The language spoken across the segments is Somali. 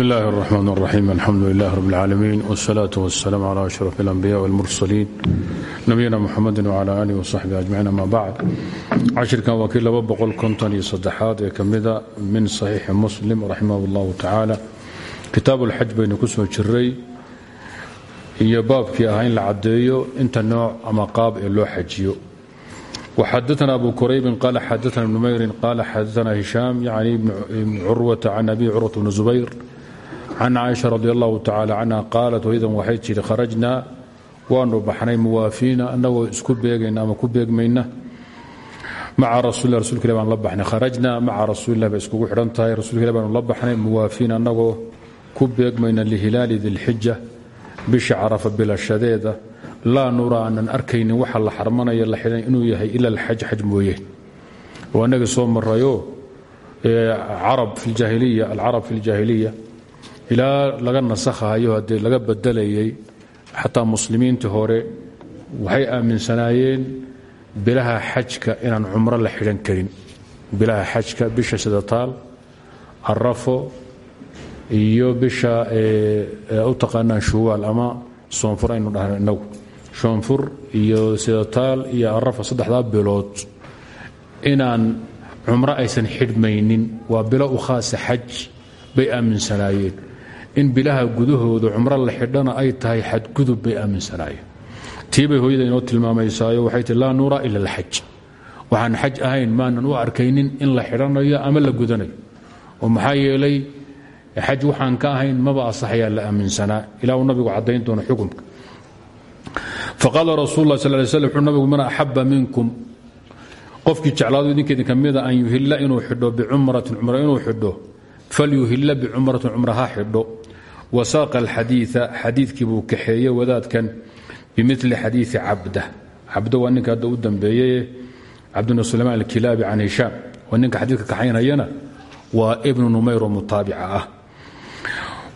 بسم الله الرحمن الرحيم الحمد لله رب العالمين والصلاة والسلام على أشرف الأنبياء والمرسلين نبينا محمد وعلى آله وصحبه أجمعين أما بعد cashirkan waa kii laba boqol konton iyo saddexaad ee ka mida min صaxiixi muslim raximah اllahu tacaala kitaab اlxaj baynu ku soo jiray iyo baabkii ahaa in la caddeeyo inta nooc ama qaab ee loo xajiyo وxadثna أbu كرaybi qال xadثna بن mayri qال xadثna هiشhاm yعni بn curwة can abi curwaة بn زubayr can caaisha radi allahu tacala canha qaalat hooyadan waxay tidhi kharajnaa waanu baxnay muwaafiina annagoo isku beegayna ama ku beegmayna maca rasulilah rasulka ilah baan la baxnay kharajnaa maca rasuulilah bay iskugu xidhan tahay rasulka ilah baanu la baxnay muwaafiina annagoo ku beegmayna lihilaali dilxija bisha carafa bilashadeeda laa nura aanan arkaynin waxa la xarmanaya la xidhan inuu yahay ila alxaj xaj mooye oo annagii soo marayo carab ilaa laga nasakhahayo haddee laga bedelayay xataa muslimiintii hore waxay aaminsanaayeen bilaha xajka inaan cumro la xidhan karin. Bilaha xajka bisha sidataal arafo iyo bisha u taqaanaan shuwaal ama soonfur aynu dhahno inagu. Soonfur iyo sidataal iyo arafo saddexdaa bilood inaan cumro aysan xidhmaynin waa bilo u khaasa xaj bay aaminsanaayeen in bilaha gudahooda cumro la xidhana ay tahay xadgudub bay aaminsanaayeen. Tii bay hooyada inoo tilmaamaysaayo waxay tii laa nuura ila alxaj. Waxaan xaj ahayn maanan u arkaynin in la xidhanayo ama la gudanayo. Oo maxaa yeelay xaj waxaan ka ahayn maba asaxayaa la aaminsanaa ilaa uu nabigu caddayn doono xukumka. Faqaala rasul lah sal wuxuu nabigu man axaba minkum. Qofkii jeclaado idinkeedin ka mida yuhilla inuu xidho bicumratin cumro inuu xidho falyuhilla bicumratin cumra ha xidho wasaaqa alxadiia xadiidkii buu kaxeeye wadaadkan bimili xadiii cabda cabdo waa ninka hadda u dambeeyey cabdibn sulaymaan alkilaabi can hishaam waa ninka xadiidka kaxaynayana waa ibnu numayr oo mutaabica ah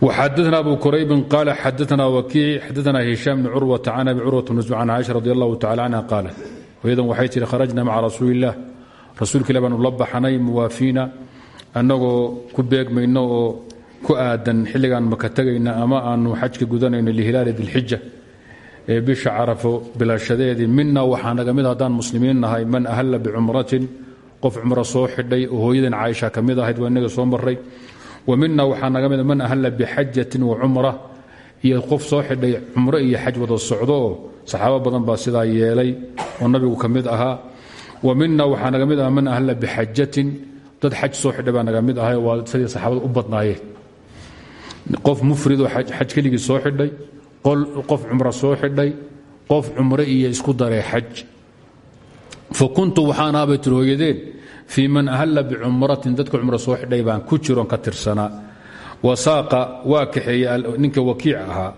وxadثna abu quraybin qal xadثna wkiic xadثna hishaam bn curwata can abi curwat bn can caaisha radi allahu tacala canha qaalat hooyadan waxay tihi kharajna maca rasuuli illah rasuulka ilah baanu la baxnay muwaafiina annagoo ku beegmayno oo ku aadan xilligaan maka tegayna ama aanu xajka gudanayno lihilaali dilxija ee bisha carafo bilashadeedii mina waxaa naga mid haddaan muslimiin nahay man ahalla bicumratin qof cumro soo xidhay oo hooyadan caaisha ka mid ahayd waa inaga soo maray wa mina waxaa naga mida man ahalla bixajatin wa cumra iyo qof soo xidhay cumro iyo xaj wada socdo. Oo badan baa sidaa yeelay oo nabigu ka mid ahaa. Wa mina waxaa naga mid ah man ahalla bixajatin dad xaj soo xidhay baa naga mid ahay waa sidii saxaabada u badnaayeen qof mufridoo xaj keligii soo xidhay qof cumro soo xidhay qof cumro iyo isku daray xaj. Fa kuntu waxaan ahabay tiri hooyadeen fii man ahalla bicumratin dadka cumro soo xidhay baan ku jiroon ka tirsanaa wasaaqa waa kaxeeye ninka wakiic ahaa.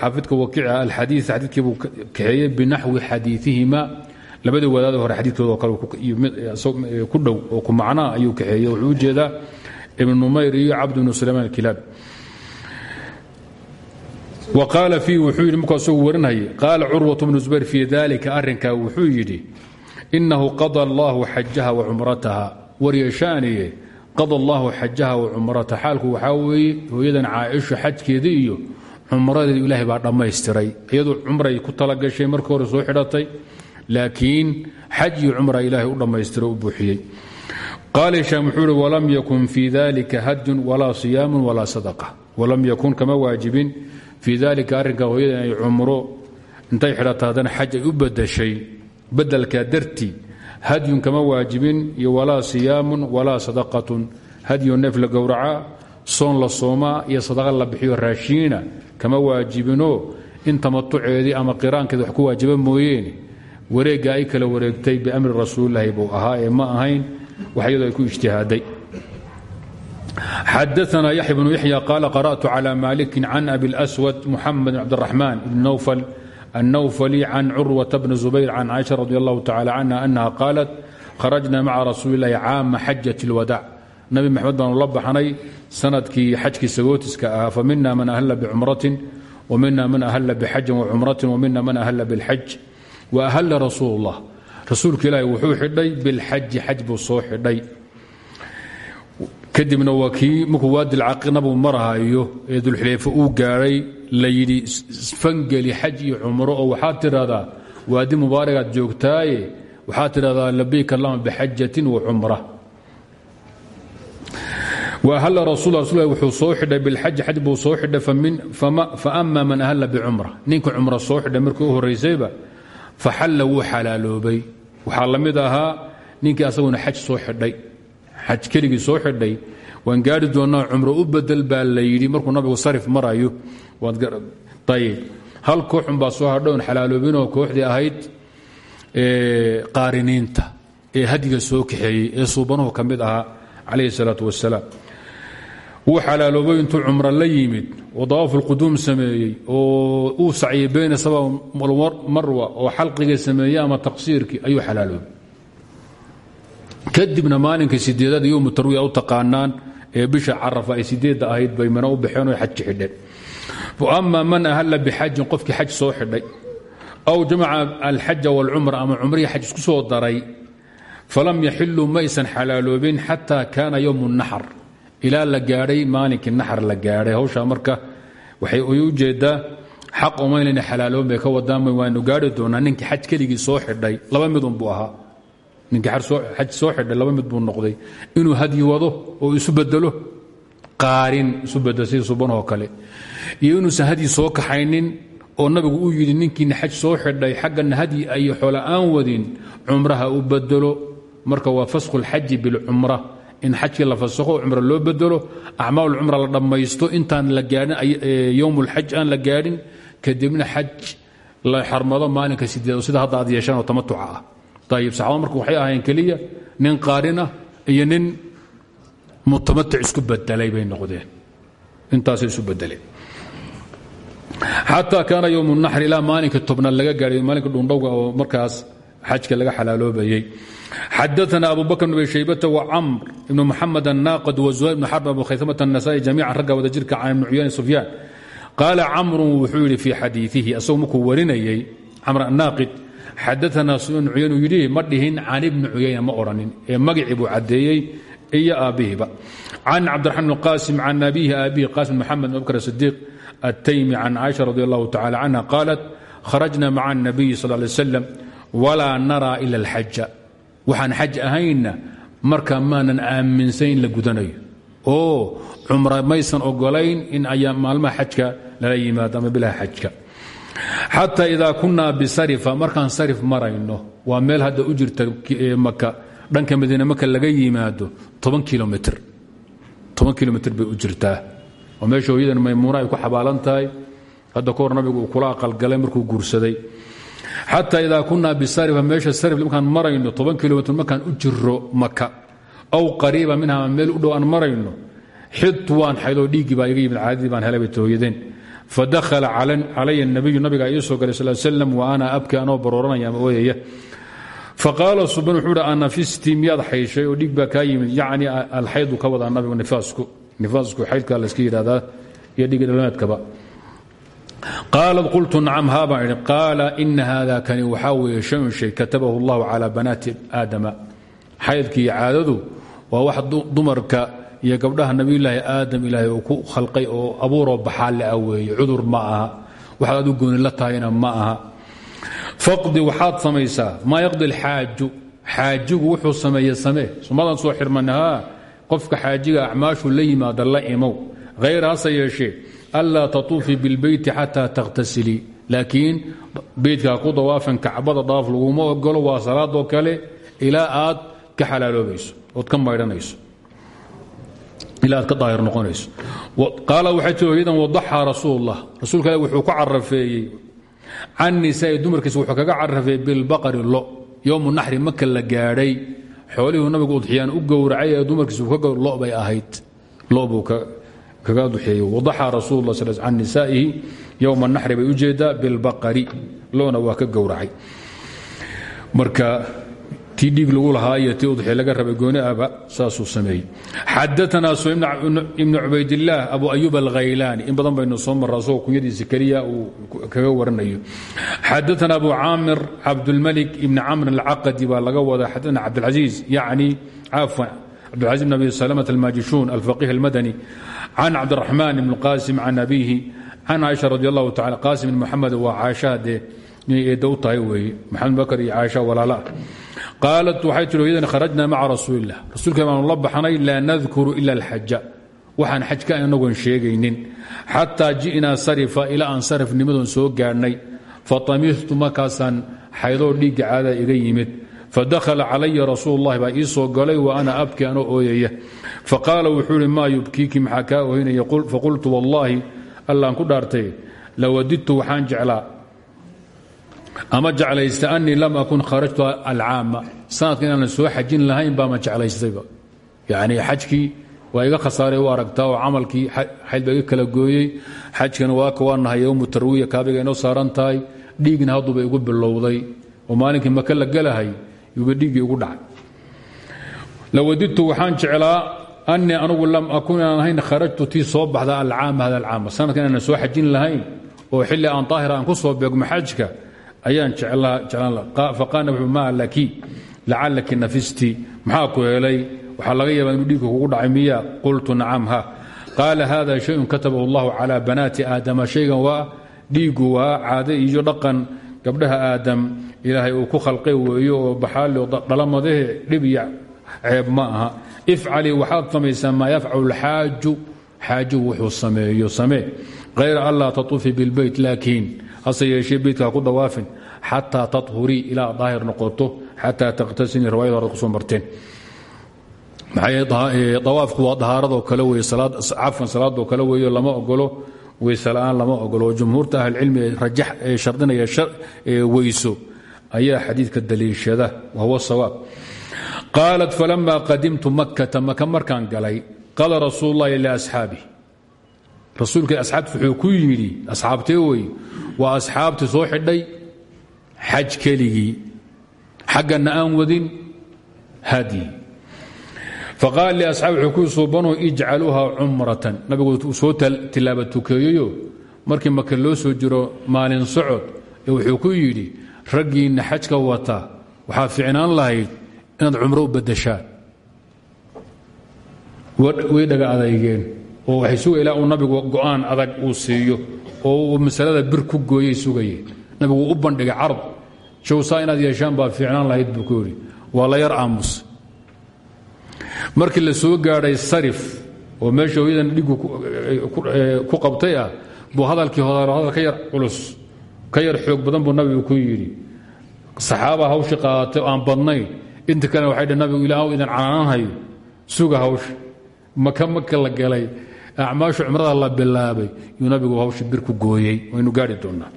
Xaafidka wakiic aha alxadii xadiidkii buu kaxeeyey binaxwi xadiiihima labadii wadaada hore xadiidkooda kale ku dhow oo ku macnaa ayuu kaxeeyey. Wuxuu u ibn numayr iyo cabd bnu sulaymaan alkilaab. Wa qaala fiihi wuxuu yidhi markuu asagu warinayay qaala curwat bnu zubayr fii dalika arrinkaa wuxuu yidhi inahu qada allahu xajaha wa cumrataha. Qada allahu xajaha wa cumrataha. Xaalku waxaa weeye hooyadan caaisho xajkeedii iyo cumradeedi ilaahay baa dhammaystiray iyadu cumray ku talagashay markii hore soo xidhatay laakiin xaj iyo cumra ilaahay u dhammaystiro u buuxiyey. Qaala hishaam wuxuu ihi walam yakun fii dalika hadyun walaa siyaamun walaa sadaqa. Walam yakun kama waajibin fii dalika arrinka hooyada inay cumro intay xidhata haddana xaj ay u badashay bedelkaa dartii hadyun kama waajibin iyo walaa siyaamun walaa sadaqatun. Hadyo neef la gowraca soon la soomaa iyo sadaqa la bixiyo raashiina kama waajibinoo in tamatuceedii ama qiraankeeda wax ku waajiba mooyeene wareegga ay kala wareegtay biamri rasuulilaahi buu ahaa ee ma ahayn wax iyadoo ay ku ijtihaaday xadaثna yaxya bnu yaxya qaala qarأtu calى maliki can abi اlأswad muxamed bn cabdالraxman bn nawfal الnawfli can curwaة bni zubayr can caaisha radi allahu tacala canha anaha qaalat kharajna maca rasuuli اllahi caama xajaة اlwadac nabi maxamed baanu la baxnay sanadkii xajkii sagootiska ahaa famina man ahla bcumratin wmina man ahla bxajin wcumratin wmina man ahla bاlxaj waahla rasuul اllah rasuulka ilaahi wuxuu xidhay bilxaji xaj buu soo xidhay. Kadibna waa kii markuu waadilcaqinabu marahayo ee dulxileefo uu gaadhay la yidhi fangeli xaj iyo cumro oo waxaad tidhahdaa waadi mubaaragaad joogtaaye waxaad tidhahdaa labayk allahuma bixajatin wa cumra. Rasul rasul wuxuu soo xidhay bilxaji xaj buu soo xidhay faama man ahalla bicumra ninka cumra soo xidhay markii u faxalla wuu xalaaloobay. Waxaa la mid ahaa ninkii asaguna xaj soo xidhay. Xaj keligii soo xidhay. Waan gaari doonnaa cumro u bedel baa la yidhi markuu nabigu sarif marayo. Ayb hal kooxun baa soo hadhown xalaaloobinoo kooxdii ahayd qaariniinta ee hadiga soo kaxeeyey ee suubanuhu ka mid ahaa calayhi salaatu wasalaam wuu xalaaloobay intuu cumro la yimid oo dawaafuulquduum sameeyey oo uu saciyey bayna saba marwa oo xalqigii sameeyey ama taqsiirkii ayuu xalaaloobay kadibna maalinkii sideedaad yowmu tarwiya u taqaanaan ee bisha carafa ay sideedda ahayd bay u baxeen oo xajji xidheen wa ama man ahalla bixajin qofkii xaj soo xidhay aw jamaca alxaja waalcumra ama cumrihii xaj isku soo daray falam yaxiluu ma aysan xalaaloobin xataa kaana yowmu naxar ilaa la gaadhay maalinkii naxar la gaadhay. Hawshaa marka waxay u jeedaa xaq umaynayna xalaaloobin bay ka wadaan waanu gaari doonaa. Ninkii xaj keligii soo xidhay laba midun buu ahaa. Ninkii xaj soo xidhay laba mid buu noqday. Inuu hadyi wado oo isu bedelo qaarin isu bedelo subanoo kale. Iyo inuusan hadyi soo kaxaynin oo nabigu uu yidhi ninkiina xaj soo xidhay xaggana hadyi ay xoola aan wadin cumraha u bedelo marka waa fasku lxaji bilcumra in xajkii la fasakho cumra loo bedelo acmaal cumra la dhammaysto intaan la gaadhin yowm lxaj aan la gaadhin kadibna xaj la xarmado maalinka sideed sida hadda aad yeeshaan oo tamatuca ah. Ayib saxaabada marka waxay ahaayeen keliya nin qaarin ah iyo nin mutamatic isku bedelay bay noqdeen. Intaasay isu bedeleen. Xataa kaana ywm naxr ilaa maalinka tobnaad laga gaadhay maalinka dhundhowga oo markaas xajka laga xalaaloobayey. Xadaana abu bakr bn abi shaybata wacamr ibn muxamed annaaqad wazuhayr ibn xarb abu khaysamata annasaai jamiican ragga wada jirka can ibn cuyaan sufyaan qaala camru wuxuu yidhi fii xadiiihi asagoo markuu warinayey camr annaaqid xadaana ibn cuyayn uu yidhi ma dhihin can ibni cuyayna ma odhanin ee magicii buu caddeeyey iyo aabbihiiba can cabdiraxmaan bn qaasim can abiihi aabihi qaasim maxamed bn abubakr sidiiq ataymi can caaisha radi allahu tacala canha qaalat kharajna maca anabiyi sal lay slam walaa naraa ila alxaja. Waxaan xaj ahaynna marka maanan aaminsan in la gudanayo. Oo cumra maysan ogolayn in ayaa maalmaha xajka lala yimaado ama bilaha xajka. Xataa idaa kunaa bisarifa markaan sarif marayno waa meel hadda u jirta maka dhanka madiine maka laga yimaado toban kilomitr toban kilomitr bay u jirtaa. Oo meesha hooyadan maymuuna ay ku xabaalan hada hadda nabigu kula aqalgalay markuu guursaday xataa idaa kunaa bisarifa meesha sarif markaan marayno toban kilomitr markaan u jiro aw qariiba minha meel u dhow aan marayno. Xidtu waan xaydoo dhiiggii baa iga yimid caadadii baan helay bay tooyadeen. Fadakhala calaya nabiyu nabiga ii soo galay sal wa ana abki anoo barooranaya ama ooyaya? Faqaala suban wuxuu hi anafisti miyaad xayshay? Oo dhiig baa kaa yimid yacni alxaydu ka wadaa nabigu nifaasku. Nifaasku xaydkaa la iska yidhahdaa iyo dhigi dhalmeedkaba qaalad qultu nacam haa baan idhi qaala ina hada kani waxaa weeye shayun shay katabahu allahu calaa banaati aadama xaydkii caadadu waa wax dumarka iyo gabdhaha nabiyulaahi aadam ilaahay uu ku khalqay oo abuuroo baxaalle ah weeye cudur ma waxaad adu gooni la tahayna ma aha faqdi waxaad samaysaa maa yaqdi alxaaju xaajigu wuxuu sameeye samee sumadan soo xirmanahaa qofka xaajiga acmaashu la yimaada imow hayr hase anlaa tatuufii bilbeyti xataa takhtasilii laakiin beytkaa ku dawaafan kacbada dawaaf laguma ogolo waa salaadoo kale ilaa aad ka xalaaloobayso ood ka maydhanayso ilaa aad ka daahir noqonayso qaala waxay tii hooyadan rasuulullah rasuulka wuxuu ka carafeeyey can nisaa'i dumarkiisa wuxuu kaga carafeeyey bilbaqari lo yowmu naxri maka la gaadhay xoolihuu nabigu udxiyaan u gowracay ee dumarkiisu lo bay ahayd lo buu kaga duxeeyey wadaxaa rasuul la sl can nisaa'ihi yowma naxri bay u jeedaa bilbaqari. Loona waa ka gowracay. Marka tii lagu lahaa tii udxiya laga rabay gooni aba saasuu sameeyey. Xadaanaa su ibnu cubaydillaah abu ayub alkhaylaani in badan baynu soo marra asagoo kunyadiisa keliya kaga waranayo xadaana abu caamir cabdulmalik ibni camr alcaqadi baa laga wada xadaana cabdilcasiis yacni cafwan cabdilcaziz bn abi salmة almajishuun alfaqih almadani can cabdiraxmaan ibn qasim can abiihi can caaisha radi allahu taala qasim ibn moxamed waa caaishaha dee inay eedda u tahay weeye maxamed bakr iyo caaisha walaala ah qaalat waxay tihi hooyadan kharajna maca rasuuli illah rasuulka baanu la baxnay laa nadkuru ila alxaja waxaan xajka inagoon sheegaynin xataa ji'naa sarifa ilaa aan sarifnimadoon soo gaadhnay fatamihtu markaasaan xaydoo dhiigga iga yimid fadakhala calaya rasuul اllahi baa ii soo galay wa ana abki anoo ooyaya. Faqaala wuxuu ihi maa yubkiiki maxaa kaa ooynaya? Faqultu wallaahi allaan ku dhaartay. Lawadidtu waxaan jeclaa. Ama jeclaysta anii lam akun kharajtu alcaama. Sanadka inaanan soo xajin lahayn baama jeclaystayba. Yani xajkii waa iga khasaaray u aragtaa oo camalkii xayd baa iga kala gooyey. Xajkana waa ka waanahay yowmu tarwiya bilowday. Oo maalinkii maka la gelahay yuuba dhiiggii igu dhacay lawadidtu waxaan jeclaa anii anugu lam akun inaan kharajtu tii soo baxda alcaama hada alcaama sanadka inaanan soo xajin lahayn oo xilli aan daahira aan ku soo beegmo xajka ayaan jeclaan wuxuu maa laki lacallaki nafisti. Maxaa ku helay? Laga yaabaa inuu dhiigka dhacay miya? Qultu nacam ha. Qaala hada shayun katabahu allahu calaa banaati aadama. Shaygan waa dhiigu waa caade iyo dhaqan gabdhaha aadam ilaahay uu ku khalqay weeyo oo baxaali dhalamadahe dhib iyo ceeb ma aha. Ifcalii waxaad samaysaa maa yafcalu lxaaju xaajigu wuxuu sameeyo samee. Hayra an laa tatuufi bilbeyt laakiin hase yeeshee beytka ha ku dawaafin xataa tahurii ilaa daahir noqoto xataa takhtasinii riwayada hore ku soo marteen. Dawaafku waa dahaaradoo kale wey cafan salaadoo kale weeyo lama ogolo weysela'aan lama ogolo. Jumhuurta ahlicilmi ee rajax ee shardinaya weyso ayaa xadiidka daliishada wahuwa sawaab. Qaalat falama qadimtu makkata maka markaan galay qaala rasuul llahi liasxaabi rasuulka asxaabti wuxuu ku yidhi asxaabtee wey waa asxaabtii soo xidhay xaj keligii xaggana aan wadin hadyi faqaal liasxaabi wuxuu ku suubanuu ijcaluuha cumratan. Nabigu soo tilaaba tukeeyeyo markii maka loo soo jiro maalin socod ee wuxuu ku yidhi raggiinna xajka wata waxaa ficnaan lahayd inaad cumro u badashaan way dhaga adaygeen oo waxay suga ilaa uu nabigu go'aan adag uu siiyo oo uu masalada bir ku gooyey nabigu u bandhigay inaad yeeshaan baa fiicnaan lahayd buu ku waa la yar aamus markii la soo gaadhay sarif oo meesha hooyadan dhigu ku qabtay ah buu hadalkii hodaalo hadal ka yar culus ka yar xoog badan buu nabigu ku yidhi saxaaba hawshii qaadatay aan badnayn inta kalena waxay dhh nabigu ilaah idan canaanhayo suga hawsha maka maka la galay acmaashu cumrada la bilaabay yuu nabigu hawsha bir ku gooyey waynu gaari doonnaa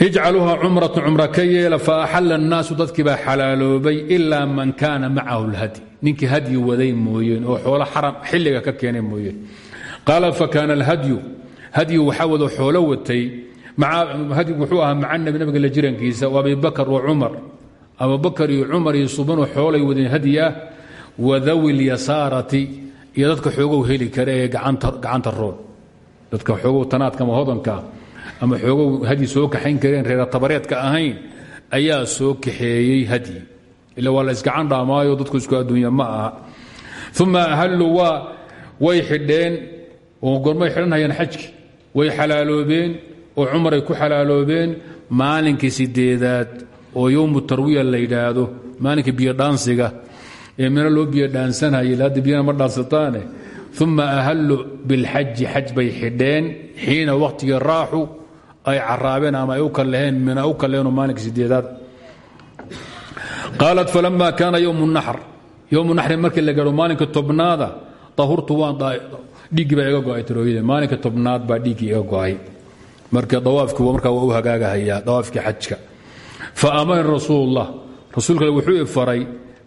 ijcaluuha cumratu cumra ka yeela faaxala الnaasu dadkii baa xalaaloobay ilaa man kaana macahu اlhadyi ninkii hadyi waday mooyeen oo xoolo xaram xilliga ka keenay mooyeen qaala fakaana اlhadyu hadyi waxaa wado xoolo watay hadyigu wuxuu ahaa maca nabi nabiga la jirankiisa wa abi bakr wa cumar abubakar iyo cumar iyo subanoo xoolay wadeen hadyi ah wadawi lyasaarati iyo dadka xoogow heli kara ee gacanta roon dadka xoogow tanaadka ama hodanka ama xoogow hadyi soo kaxayn kareen reera tabareedka ahayn ayaa soo kaxeeyey hadyi ila waa isgacan dhaamaayo dadku isku adduunya ma aha. Uma ahalluu waa way xidheen oo gormay xidhanhayeen xajki. Way xalaaloobeen oo cumaray ku xalaaloobeen maalinkii sideedaad oo yowmu tarwiya la yidhaahdo maalinkii biyodhaansiga ee mina loo biyodhaansanayay hadda biyana ma dhaansataane. Uma ahalluu bilxaji xaj bay xidheen xiina wakhtigii raaxu ay caraabeen ama ay u kaleheen mina u kaleheenoo maalinka sideedaad. Qaalat falama kaana ywm naxr ywmu naxri markii la gaho maalinka tobnaada ahurtu waan dhiiggii baa iga go'ay tirooyada maalinka tobnaad baa dhiiggii iga go'ay. Marka dawaafkii markaa waa u hagaagahayaa dawaafkii xajka. Fa amara rasuul اllah rasuulka wuxuu faray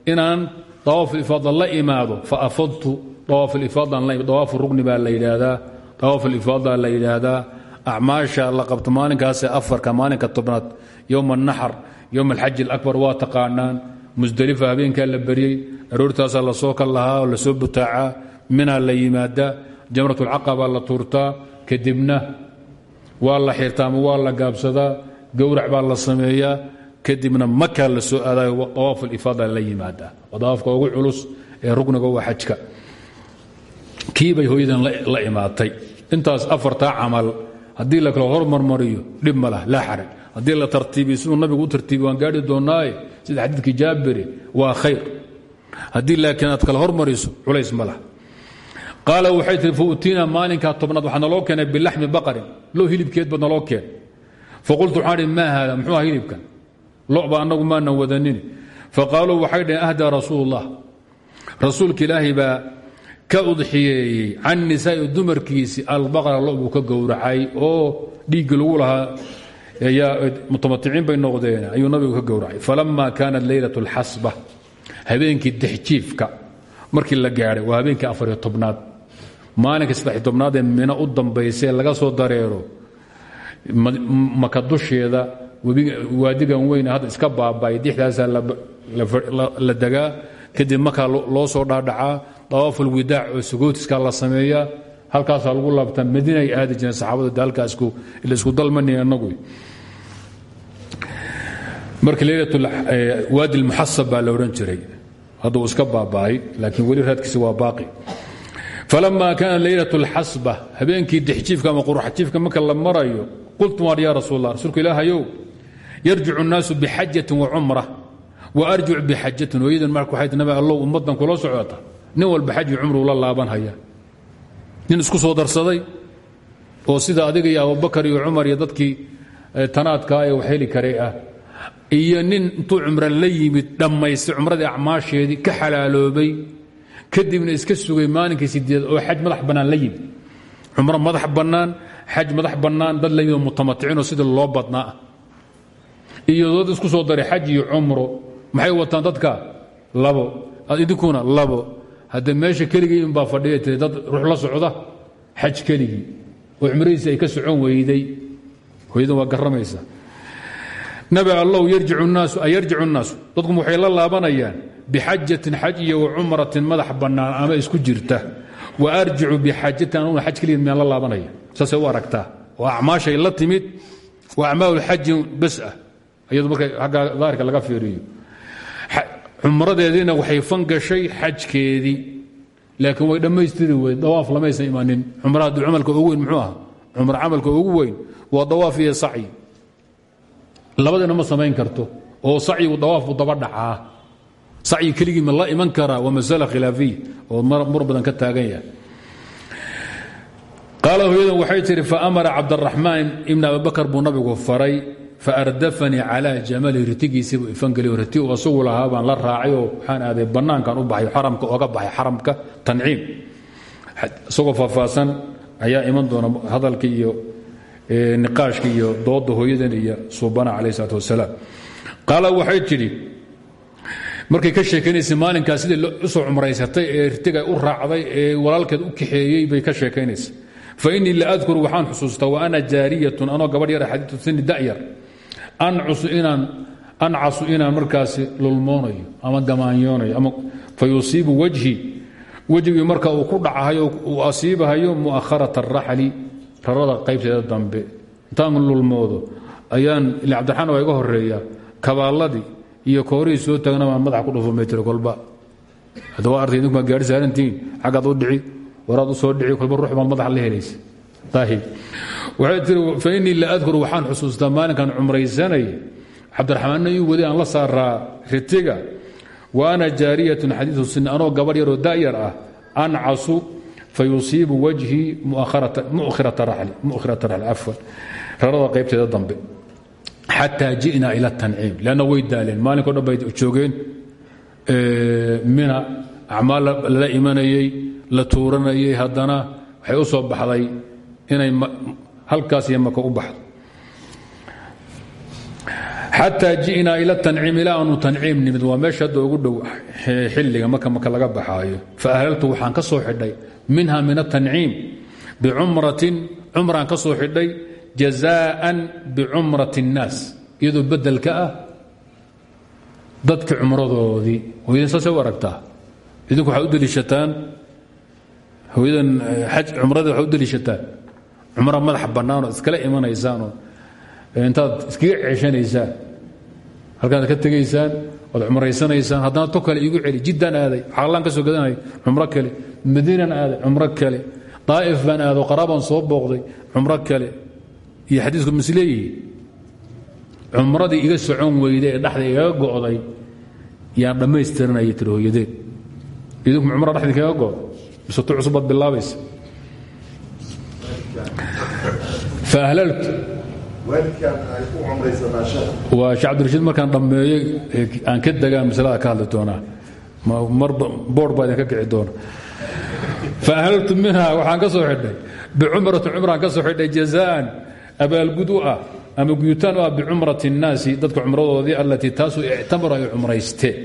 inaan dawaaf ifaada la imaado faafadtu dawaaf rugni baa la yidhaahdaa dawaaf ifaada la yidhaahdaa acmaasha la qabto maalinkaasee afarka maalinka tobnaad yowm الnaxr yowm alxaji اlakbar waa taqaanaan musdelifa habeenkaa la baryey aroortaasaa lasoo kal lahaa oo lasoo butaacaa minaa la yimaadaa jamrat اlcaqabaa la tuurtaa kadibna waa la xirtaa ama waa la gaabsadaa gowrac baa la sameeyaa kadibna makaa la soo aadayo dawaaf alifaada la yimaadaa waa dawaafka ugu culus ee rugniga waa xajka kiibay hooyadan la imaatay intaas afartaa camal haddii la kala hormarmariyo dhib ma lah laa xaraj. Haddii la tartiibiyo siduu nabigu u tartiibiy waan gaari doonaaye. Sida xadiidkii jaabiri waa khayr. Haddii laakiin aad kala hormariso culays ma lah qaala waxay tihi fautiina maalinkaa tobnaad waxaa naloo keenay bilaxmi baqarin. Loo hilibkeed baad naloo keen faqultu waxaan ihi maa haada muxuu aha hilibkan? Loba annagu maanan wadanin. Faqaaluu waxay dhaheen ahdaa rasuulullah. Rasuulka ilaahay baa ka udxiyeeyey can nisaa'i dumarkiisi albaqara lo buu ka gowracay oo dhiiggi lagu lahaa mutamaticiin bay noqdeen ayuu nabigu ka gowracay. Falama kaanat leylat اlxasba habeenkii dexjiifka markii la gaadhay waa habeenkii afariyo tobnaad. Maalinka saddex tobnaad ee mino u dambaysae laga soo dareero maka dusheeda waadigan weyn hadda iska baaba'ay dixdaasaa la degaa kadib markaa loo soo dhaadhacaa dawaaful widaac oo sagootiska la sameeyaa halkaasaa lagu laabtaa madiina ay aadi jireen saxaabada de halkaa isku dalmani anagu marka waadi lmuxasab baa la odhan jiray hadduu iska baaba'ay laakiin weli raadkiisi waa baaqi falama kaana leylat اlxasba habeenkii dexjiifka ama qurxjiifka marka la marayo qultu waan ya rasuul اllah rasuulka ilaahayow yarjicu الnaasu bixajatin wacumra waarjic bixajatin hooyadan marka waxay ti nabi allow ummaddan kula socota nin walba xaji cumruu la laabanhaya nin isku soo darsaday oo sida adiga iyo abubakar iyo cumar iyo dadkii tanaadkaa ee wax heli karay ah iyo nin intuu cumro la yimid dhammaystay cumradii acmaasheedii ka xalaaloobay kadibna iska sugay maalinkii sideed oo xaj madax bannaan la yimid. Cumro madax bannaan xaj madax bannaan dad la yimid oo mutamaticiinoo sidii loo badnaa. Iyo dad isku soo daray xaj iyo cumro maxay wataan dadka? Labo. Idinkuna labo hadde meesha keligii inbaa fadhiya tiri dad ruux la socda xaj keligii. Oo cumradiisi ay ka socon weyday. Hooyadan waa garamaysa nabi allow yarjicu الnaasu dadkum waxay la laabanayaan bixajatin xaj iyo wacumratin madax bannaan ama isku jirta. Wa arjicu bixajatin anuguna xaj keligeed miyaan la laabanaya. Saasay u aragtaa. Oo acmaashay la timid waa acmaalu xaji bes ah. Daahirka laga fiiriyo cumradeediina waxay fangashay xajkeedii laakiin way dhammaystiri weyd dawaaf lamaysan imanin cumra haddii camalka ugu weyn muxuu aha cumra camalka ugu weyn waa dawaaf iyo sacyi. Labadina ma samayn karto oo sacyigu dawaaf buu daba dhacaa. Sacyi keligii ma la iman karaa waa masala khilaafiya oo mur badan ka taagan yahay. Qaala hooyadan waxay tihi faamara cabdaraxmaan ibn abibakar buu nabigu faray faardafanii calaa jamali ritigiisiibuu ifangeliyo riti u asagu lahaa la raacay waxaan aaday bannaankan u baxay xaramka oga baxay xaramka tanciim isagoo faahfaahsan ayaa iman doona hadalkii iyo niqaashka iyo dooda hooyadan iyo suubana calayh isalaat wasalaam qaala waxay tidhi markay ka sheekaynaysay maalinkaas sidai u soo cumraysatay ee ritiga u raacday ee walaalkeed u kaxeeyey bay ka sheekaynaysay fa innii la adkuru waxaan xusuustaa wa ana jaariyatun anoo gabadh yar xadiitu sini da'yar ancasu inaan markaasi lulmoonayo ama gamaanyoonayo ama fa yusiibu wajhi wejigii marka uu ku dhacahayo uu asiibahayo mu'aharata araxli rarada qaybteeda dambe. Intaan lulmoodo ayaan ila cabdiraxmaan waa iga horreeya kabaalladii iyo koorihii soo taagna baan madaxa ku dhufumay tiri kolba. Hadda waa artay idinku maa gaari saarantihiin u dhici waraad u soo dhici kolba ruux baad madaxa la helaysa fa innii la adkuru waxaan xusuustaa maalinkan cumraysanay. Cabdiraxmaanna ii wadi aan la saaraa ritiga. Wa ana jaariyatun xadiidu sin anoo gabadh yaroo da'yar ah. Ancasu fayusiibu wajhii mukhirata raxli afwan rarada qaybteeda dambe. Xataa ji'naa ila tanciim lanna way daaleen. Maalinko dhan bay joogeen. Mina acmaal lala imanayey la tuuranayay haddana waxay u soo baxday inay halkaas iyo maka u baxdo. Xataa ji'naa ila tanciim ilaa aanu tanciim nimid waa meesha ugu dhow xilliga maka maka laga baxaayo. Fa ahlaltu waxaan ka soo xidhay minha min atanciim bicumratin cumraan ka soo xidhay jazaa'an bicumrati الnaas iyadoo bedelka ah dadka cumradoodii. Hooyadan saasay u idinku waxaad u deliishataan hooyadan aj cumrada waxaad u deliishataan cumro madax bannaanoo iskala imanaysaanoo intaad iskaga ceeshanaysaan halkaad ka tegaysaan waad cumraysanaysaan haddana to kale iigu celi jiddaan aaday caqlaan soo gadanay cumro kale madiinan aaday cumro kale daa'if baan aado qaraabaan soo booqday cumro kale iyo xadiisku misleeyihi cumradii iga socon weyday ee dhexda go'day yaan dhammaystiranaya tiri hooyadeen idinku cumra dhexdii kaga go'd mise tu faahlaltu waa shee cabdirashiid markaan dhammeeyo aan ka degaan masalada ka hadli doonaa. Mar boor baa idinka kici doona faahlaltu minha waxaan ka soo xidhay. bicumrati cumraan ka soo xidhay jazaan abaalgud u ah ama guditaan u ah bicumrati الnaasi dadka cumradoodii alatii taasuu ictamaru ay cumraysteen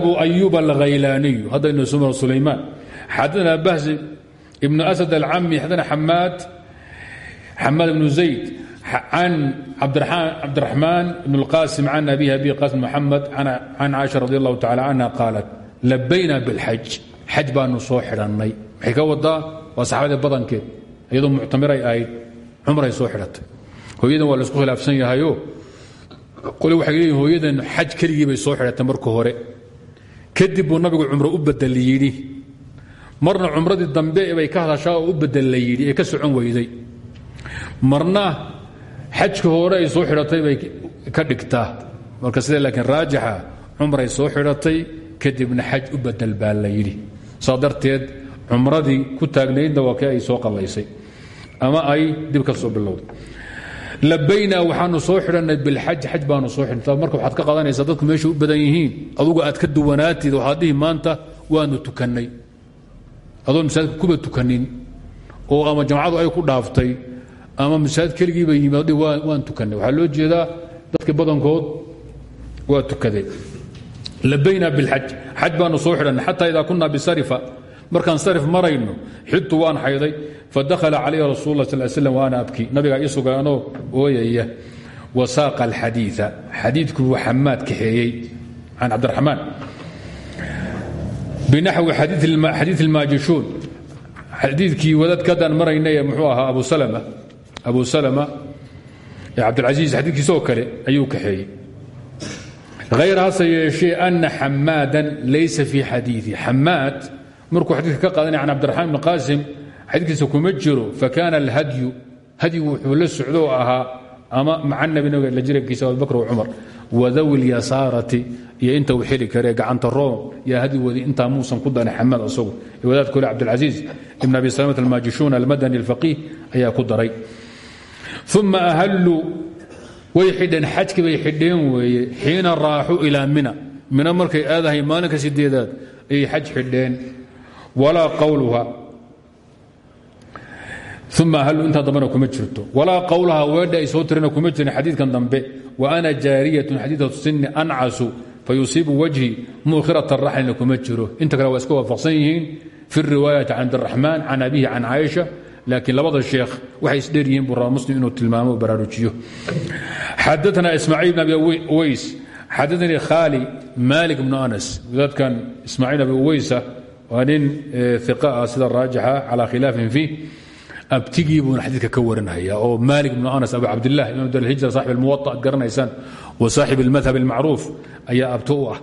abu أyuب الghaylaaniyu haddaynu sumr sulaymaan xadaثna bahز ibn أسد الcami xadaثna xamaad xamaad ibn زayd can cabdiraxmaan ibn اlqasim can abihi abi qasim mxamed can caaشha radi الlahu tacala canha qaalat labayna bاlxaj xaj baanu soo xidhannay maxay ka wadaa waa saxaabadii badankeed iyadoo muctamiray ahayd cumray soo xidhatay hooyadan waa la isku khilaafsan yahayo qole waxay leeyihiin hooyadan xaj keligii bay soo xidhatay marka hore. Kadib buu nabigu cumro u bedel yidhi. Marna cumradii dambe bay ka hadashaa u bedel la yidhi ka socon weyday. Marna xajka hore ay soo xidhatay bay ka dhigtaa marka sida laakiin raajixa cumray soo xidhatay kadibna xaj u bedel baa la yidhi. Saa darteed ku taagnaydna waa kii ay soo qallaysay. Ama ay dib ka soo bilowday labayna waxaanu soo xidhannay bilxaj xaj baanu soo xidhnay. Marka waxaad ka qadanaysaa dadku meesha u badan yihiin adugu aad ka duwanaatid waxaad maanta waanu tukannay. Adoon masaajidka kuba tukanin oo ama jamcadu ay ku dhaaftay ama masaajid keligiiba yimid waan tukannay. Waxaa loo jeedaa dadka badankood waa tukadeen labayna bilxaj xaj baanu soo xidhannay xataa idaa kunaa bisarifa markaan sarif marayno xidtu waan xayday fadakhala calaya rasul la sal slam waana abki nabigaa ii sugaanoo ooyaya wasaaqa alxadiia xadiidku buu xamaad kaxeeyey can cabdiraxmaan. Binaxwi xadii ilmaajishuun xadiidkii wadaadkadaan marayna ee muxuu ahaa abu salama. Ee cabdilcasiis xadiidkiisoo kale ayuu kaxeeyey. Hayr hase yeeshee ana xamaadan laysa fii xadiii xamaad markuu xadiidka ka qaadanaya can cabdiraxmaan ibn qaasim xadiidkiisa kuma jiro fakaana alhadyu hadyigu wuxuu la socdo ahaa ama maca nabi nabiga la jirankiisa abubakr wacumar wadawi lyasaarati iyo inta uu xili karee gacanta room yaa hadyigoodi intaa muusan ku darin xamaad asagu. Wadaadka ole cabdilcasiis ibn abi salamat almaajishuun almadani alfaqiih ayaa ku daray. Uma ahalluu way xidheen xajkii bay xidheen weeye xiina raaxuu ilaa mina. Mina markay aadahay maalinka sideedaad ayay xaj xidheen walaa qawluha uma ahlu intaa dambena kuma jirto walaa qawlaha weedha ay soo tirina kuma jirin xadiidkan dambe wa ana jaariyatun xadiidatu sinni ancasu fayusiibu wajhi mukhirata raxlina kuma jiro inta kale waa iska waafaqsan yihiin fi riwaayati can cabdiraxmaan can abihi can caaisha laakiin labada sheekh waxay isdheer yihiin buu raba muslim inuu tilmaamo baraarujiyo xadaana ismaaciil bn abi uways xadaanii khaali malik bnu anas wadaadkan ismaaciil abi uweysa waa nin iqa ah sida raajixa calaa khilaafin fiih. Abtigii buuna xadiidka ka warinhaya oo malik bnu anas abu cabdilah imam darhijra saxib almuwaطa ad garanaysaan wa saaxib almadhab almacruuf ayaa abto u ah.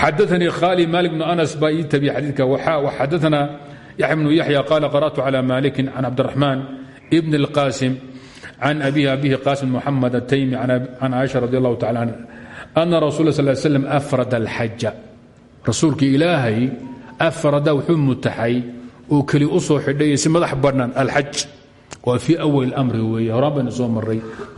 Xadaanii khaali malik bnu anas baa ii tabiya xadiidka xadaana yaxya bnu yaxya qaala qara'tu cala malikin can cabdiraxmaan ibn اlqasim can abihi abihi qasim muxamed ataymi can caaisha radi allahu tacala anha ana rasul sal slam afrada alxaja rasuulkii ilaahay afrada wuxuu mutaxay oo keli u soo xidhay si madax bannaan alxaj waa fii awal amri weeye horaan baynu soo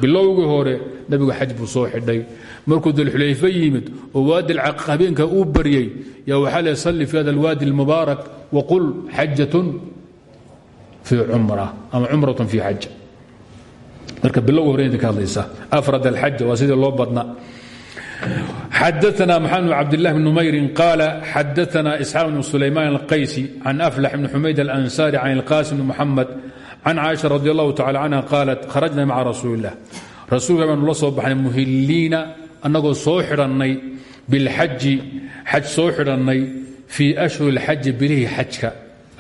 bilowgii hore nabigu xaj buu soo xidhay markuu dulxulayfe yimid oo waadi alcaqiiq habeenka uu baryey yaa waxaa le salli fi hada alwaadi almubaarak waqul xajatun fii cumra ama cumratun fii xaja marka bilowgii hore inta ka hadlaysa afrad alxaja waa sidii loo badna xadaana maxamed bn cabdlah bn numayrin qaala xadaana isxaaq bn sulaymaan alqaysi can aflax bn xumayd alansaari can ilqaasim bn muxamed can caaisha radi allahu tacala canha qaalat kharajna maca rasuuli illah rasuulka baanu la soo baxnay muhilliina annagoo soo xidhannay bilxaji xaj soo xidhannay fii ashhuri alxaji bilihii xajka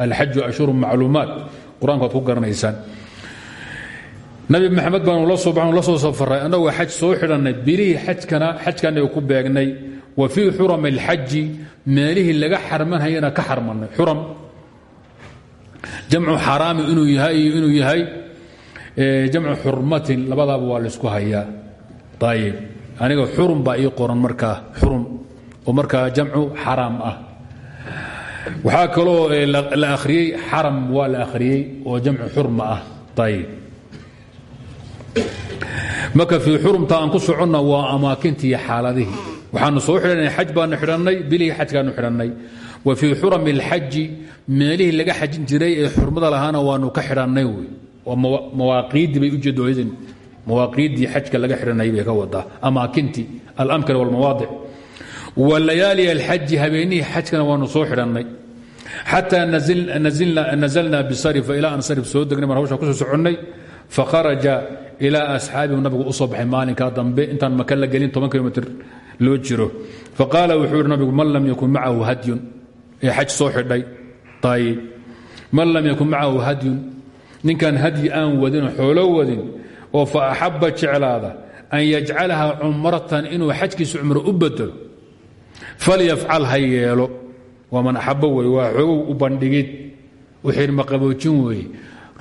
alxaju ashhuru macluumaat qur'anka waad ku garanaysaan nabi maxamed baanu la soo safaray annagoo xaj soo xidhannay. Bilihii xajkana xajkaanaga ku beegnay. Wa fii xuram alxaji meelihii laga xarmanhayana ka xarmannay. Xuram. Jamcu xaraami inuu yahay iyo yahay jamcu xurmatin labadaaba waa laysku hayaa. Ayib aniga xurum baa ii qoran markaa xurum. Oo markaa jamcu xaraam ah. Waxaa kaloo la akhriyey xaram waa la akhriyey oo jamcu xurma ah. Ayib marka fii xurumta aan ku soconna waa amaakintii xaaladihii. Waxaanu soo xidhanay xaj baanu xidhannay bilihii xajkaanu xidhannay. Wa fii xurami alxaji meelihii laga xajin jiray ee xurmada lahaana waanu ka xidhannay wey. Mawaaqiiddii bay ujeeddo hooyadin mawaaqiiddii xajka laga xidhanayay bay ka wadaa. Amaakintii alamkar walmawaadic. Wa layaali alxaji habeenihii xajkana waanu soo xidhannay. Xataa nazalna bisarifa ilaa aan sarif soo degnay baan hawsha ku soo soconnay fakharaja ilaa asxaabihu nabigu u soo baxay maalinkaa dambe. Intaan maka la gelin toban kilomitr loo jiro. Faqaala wuxuu ihi nabigu man lam yakun macahu hadyun. Ee xaj soo xidhay. Man lam yakun macahu hadyun. Ninkaan hadyi aan wadinoo xoolo wadin oo fa axabba jeclaada an yajcalaha cumratan inuu xajkiisa cumro u bedelo falyafcal ha yeelo. Waa man axabbo wey waa u bandhigid. U xirma qaboojin weeye.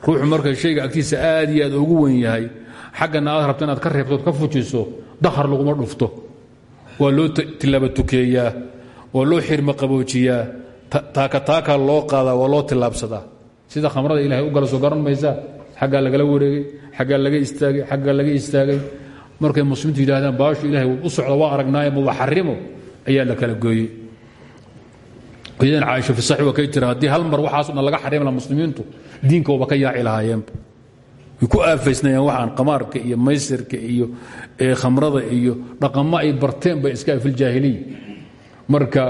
Ruuxu marka shayga agtiisa aad iyo aad ugu wen yahay xaggana aad rabto inaad ka reebtood ka fujiso dakhar laguma dhufto. Waa loo tilaaba tukeeyaa waa loo xirma qaboojiyaa taaka taaka loo qaadaa waa loo tilaabsadaa sida khamrada ilahay u gala garan maysaa xaggaa lagala wareegay xaggaa laga istaagay xaggaa laga istaagay. Markay muslimiintu yidhahdaan baashu ilahay u socda waa aragnaaye ma waxarimo ayaa la kala gooyey. Idan caaisho fi saxi wa kay tira hal mar waxaaso dhan laga xarimi laha muslimiintu diinka waba ka yaaci lahaayeenba way ku aafaysnayaan waxaan qamaarka iyo maysirka iyo khamrada iyo dhaqamo ay barteen bay iska filjaahiliya marka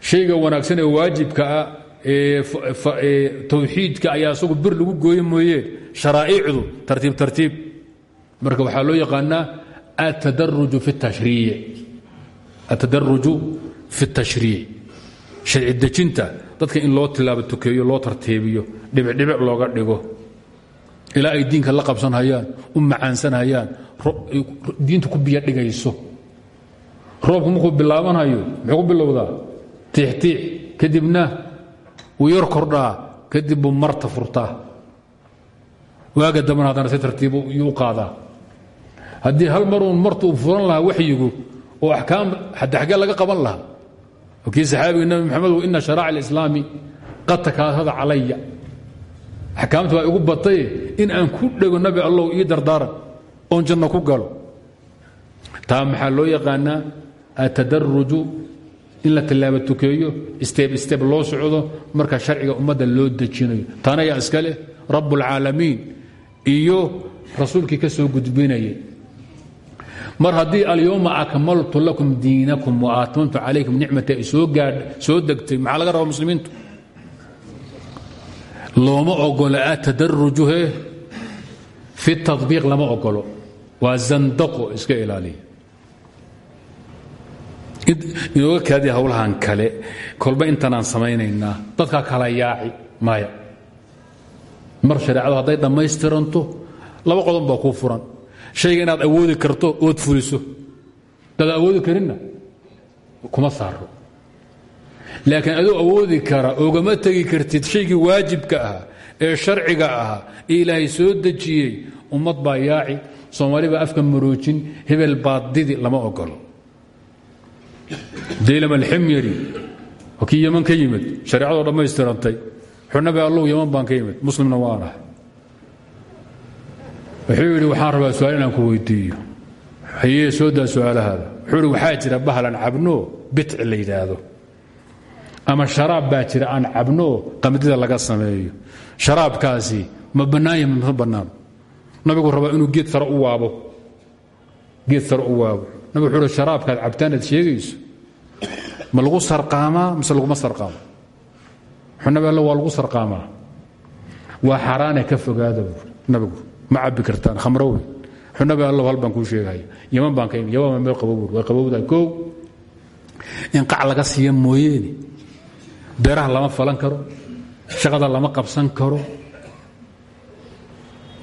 shayga wanaagsan ee waajibka ah ee tawxiidka ayaa isagu bir lagu gooye mooye sharaa'icdu tartiib tartiib. Marka waxaa loo yaqaanaa atadaruju fi اtashriic sharci dadka in loo tilaabo tukeeyo loo tartiibiyo dhibicdhibic looga dhigo ilaa ay diinka la qabsanhayaan u macaansanhayaan diinta ku biyo dhigayso roobku markuu bilaabanhayo muxuu ku bilowdaa? Tiixtiix kadibna wuu yar kordhaa kadib buu marta furtaa. Waaga dambana haddana si tartiibu yuu qaadaa. Haddii hal mar uun marta uu furan lahaa waxyigu oo axkaam hadda xaggee laga qaban lahaa kii saxaabiga nabi maxamed ina sharaac alislaami qad takaasada calaya axkaamta waa igu bataye in aan ku dhego nabi allow ii dardaaran oon janno ku galo. Taa maxaa loo yaqaanaa? Atadaruju in la tilaaba tukeeyo steb steb loo socdo marka sharciga ummadda loo dejinayo. Taana yaa iska leh rabbulcaalamiin iyo rasuulkii ka soo gudbinayay. Mar haddii alyowma akmaltu lakum diinakum wa atmamtu calaykum nicmati ay soo degtay maxaa laga rabaa muslimiintu looma ogolo atadarujuhe fi tabiiq lama ogolo. Waa zandaqo iska ilaaliya. Inooga kaadiya howlahan kale. Kolba intanaan samaynaynaa. Dadkaa kala yaaci. Maya. Mar shareecadu hadday dhammaystiranto laba qodon baa kuu furan. Shayga inaad awoodi karto ood fuliso. Dad awoodi karinna kuma saaro laakiin adoo awoodi kara ogama tegi kartid shaygii waajibka ahaa ee sharciga ahaa ilaahay soo dejiyey ummad baa yaaci soomaali afka maroojin hebel baaddidi lama ogolo daylam alximyari waa kii yeman ka yimid dhammaystirantay xunabi allow yeman baan ka muslimna waan ah waxaan rabaa su'aal ku weydiiyo. Hayee soo daa su'aalahaada. Wuxuu jira bahlan cabnoo bitci la yidhaahdo ama sharaab baa jira aan cabnoo qamdida laga sameeyo. Sharaabkaasi ma bannaanya ma bannaan. Nabigu rabaa inuu geed sare u waabo. Geed sare u waabo. Nabig wuxuu uhi sharaabkaad cabtaanaad ma lagu sarqaamaa mise laguma sarqaamo wuxuu nabi alle waa lagu sarqaamaa. Waa xaaraane ka fogaada nabigu. Ma cabbi kartaan khamro wey wuxuu nabi allow hal baan kuu yaman baan ka yaman meel qabow buuri way qabowdahay kow in qac laga siiya mooyeene beeraha lama falan karo shaqada lama qabsan karo.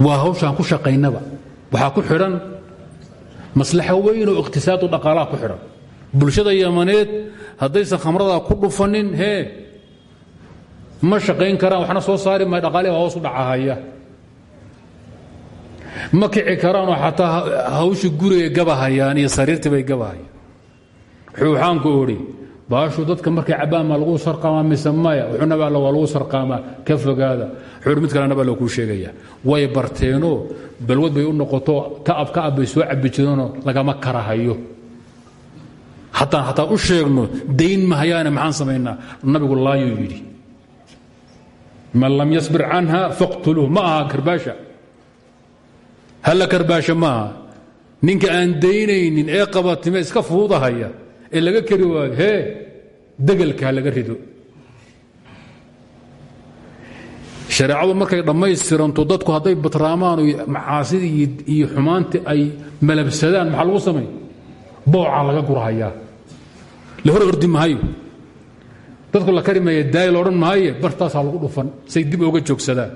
Waa hawshaan ku shaqaynaba. Waxaa ku xidhan maslaxo weyn oo iqhtisaadu dhaqaalaha ku xidhan bulshada yamaneed haddaysan khamradaa ku dhufanin hee ma shaqayn karaan waxna soo saari maya dhaqaalihi hoos u dhacahaya. Ma kici karaanoo xataa hawshii gurigay gabahayaan iyo sariirtii bay gabahayaan. Xuuxaanku odhi baashu dadka markay cabbaan ma lagu sarqaamaa mise maya waa lagu sarqaamaa ka fogaada. Xuur mid kalena baa kuu sheegaya. Way barteenoo balwad bay u noqoto ka'ab ka'ab bay soo cabbi jireenoo lagama karahayo. Hataan hataa u sheegno dayn ma hayaane maxaan samaynaa? Nabigu laayuu yidhi. Man lam yasbir canha faqtuluuh ma aha karbaasha halla karbaasha ma aha. Ninka aan daynaynin ee qabatime iska fuudahaya ee laga keri waayo hee degelka ha laga rido. Shareecadu markay dhammaystiranto dadku hadday batraamaan macaasidii iyo xumaantii ay malabsadaan maxaa lagu samay? Boocaa laga gurhayaa la hor ordi mahayo dadku la kari maya daay loodhan mahaye bartaasaa lagu dhufan. Say dib oga joogsadaan.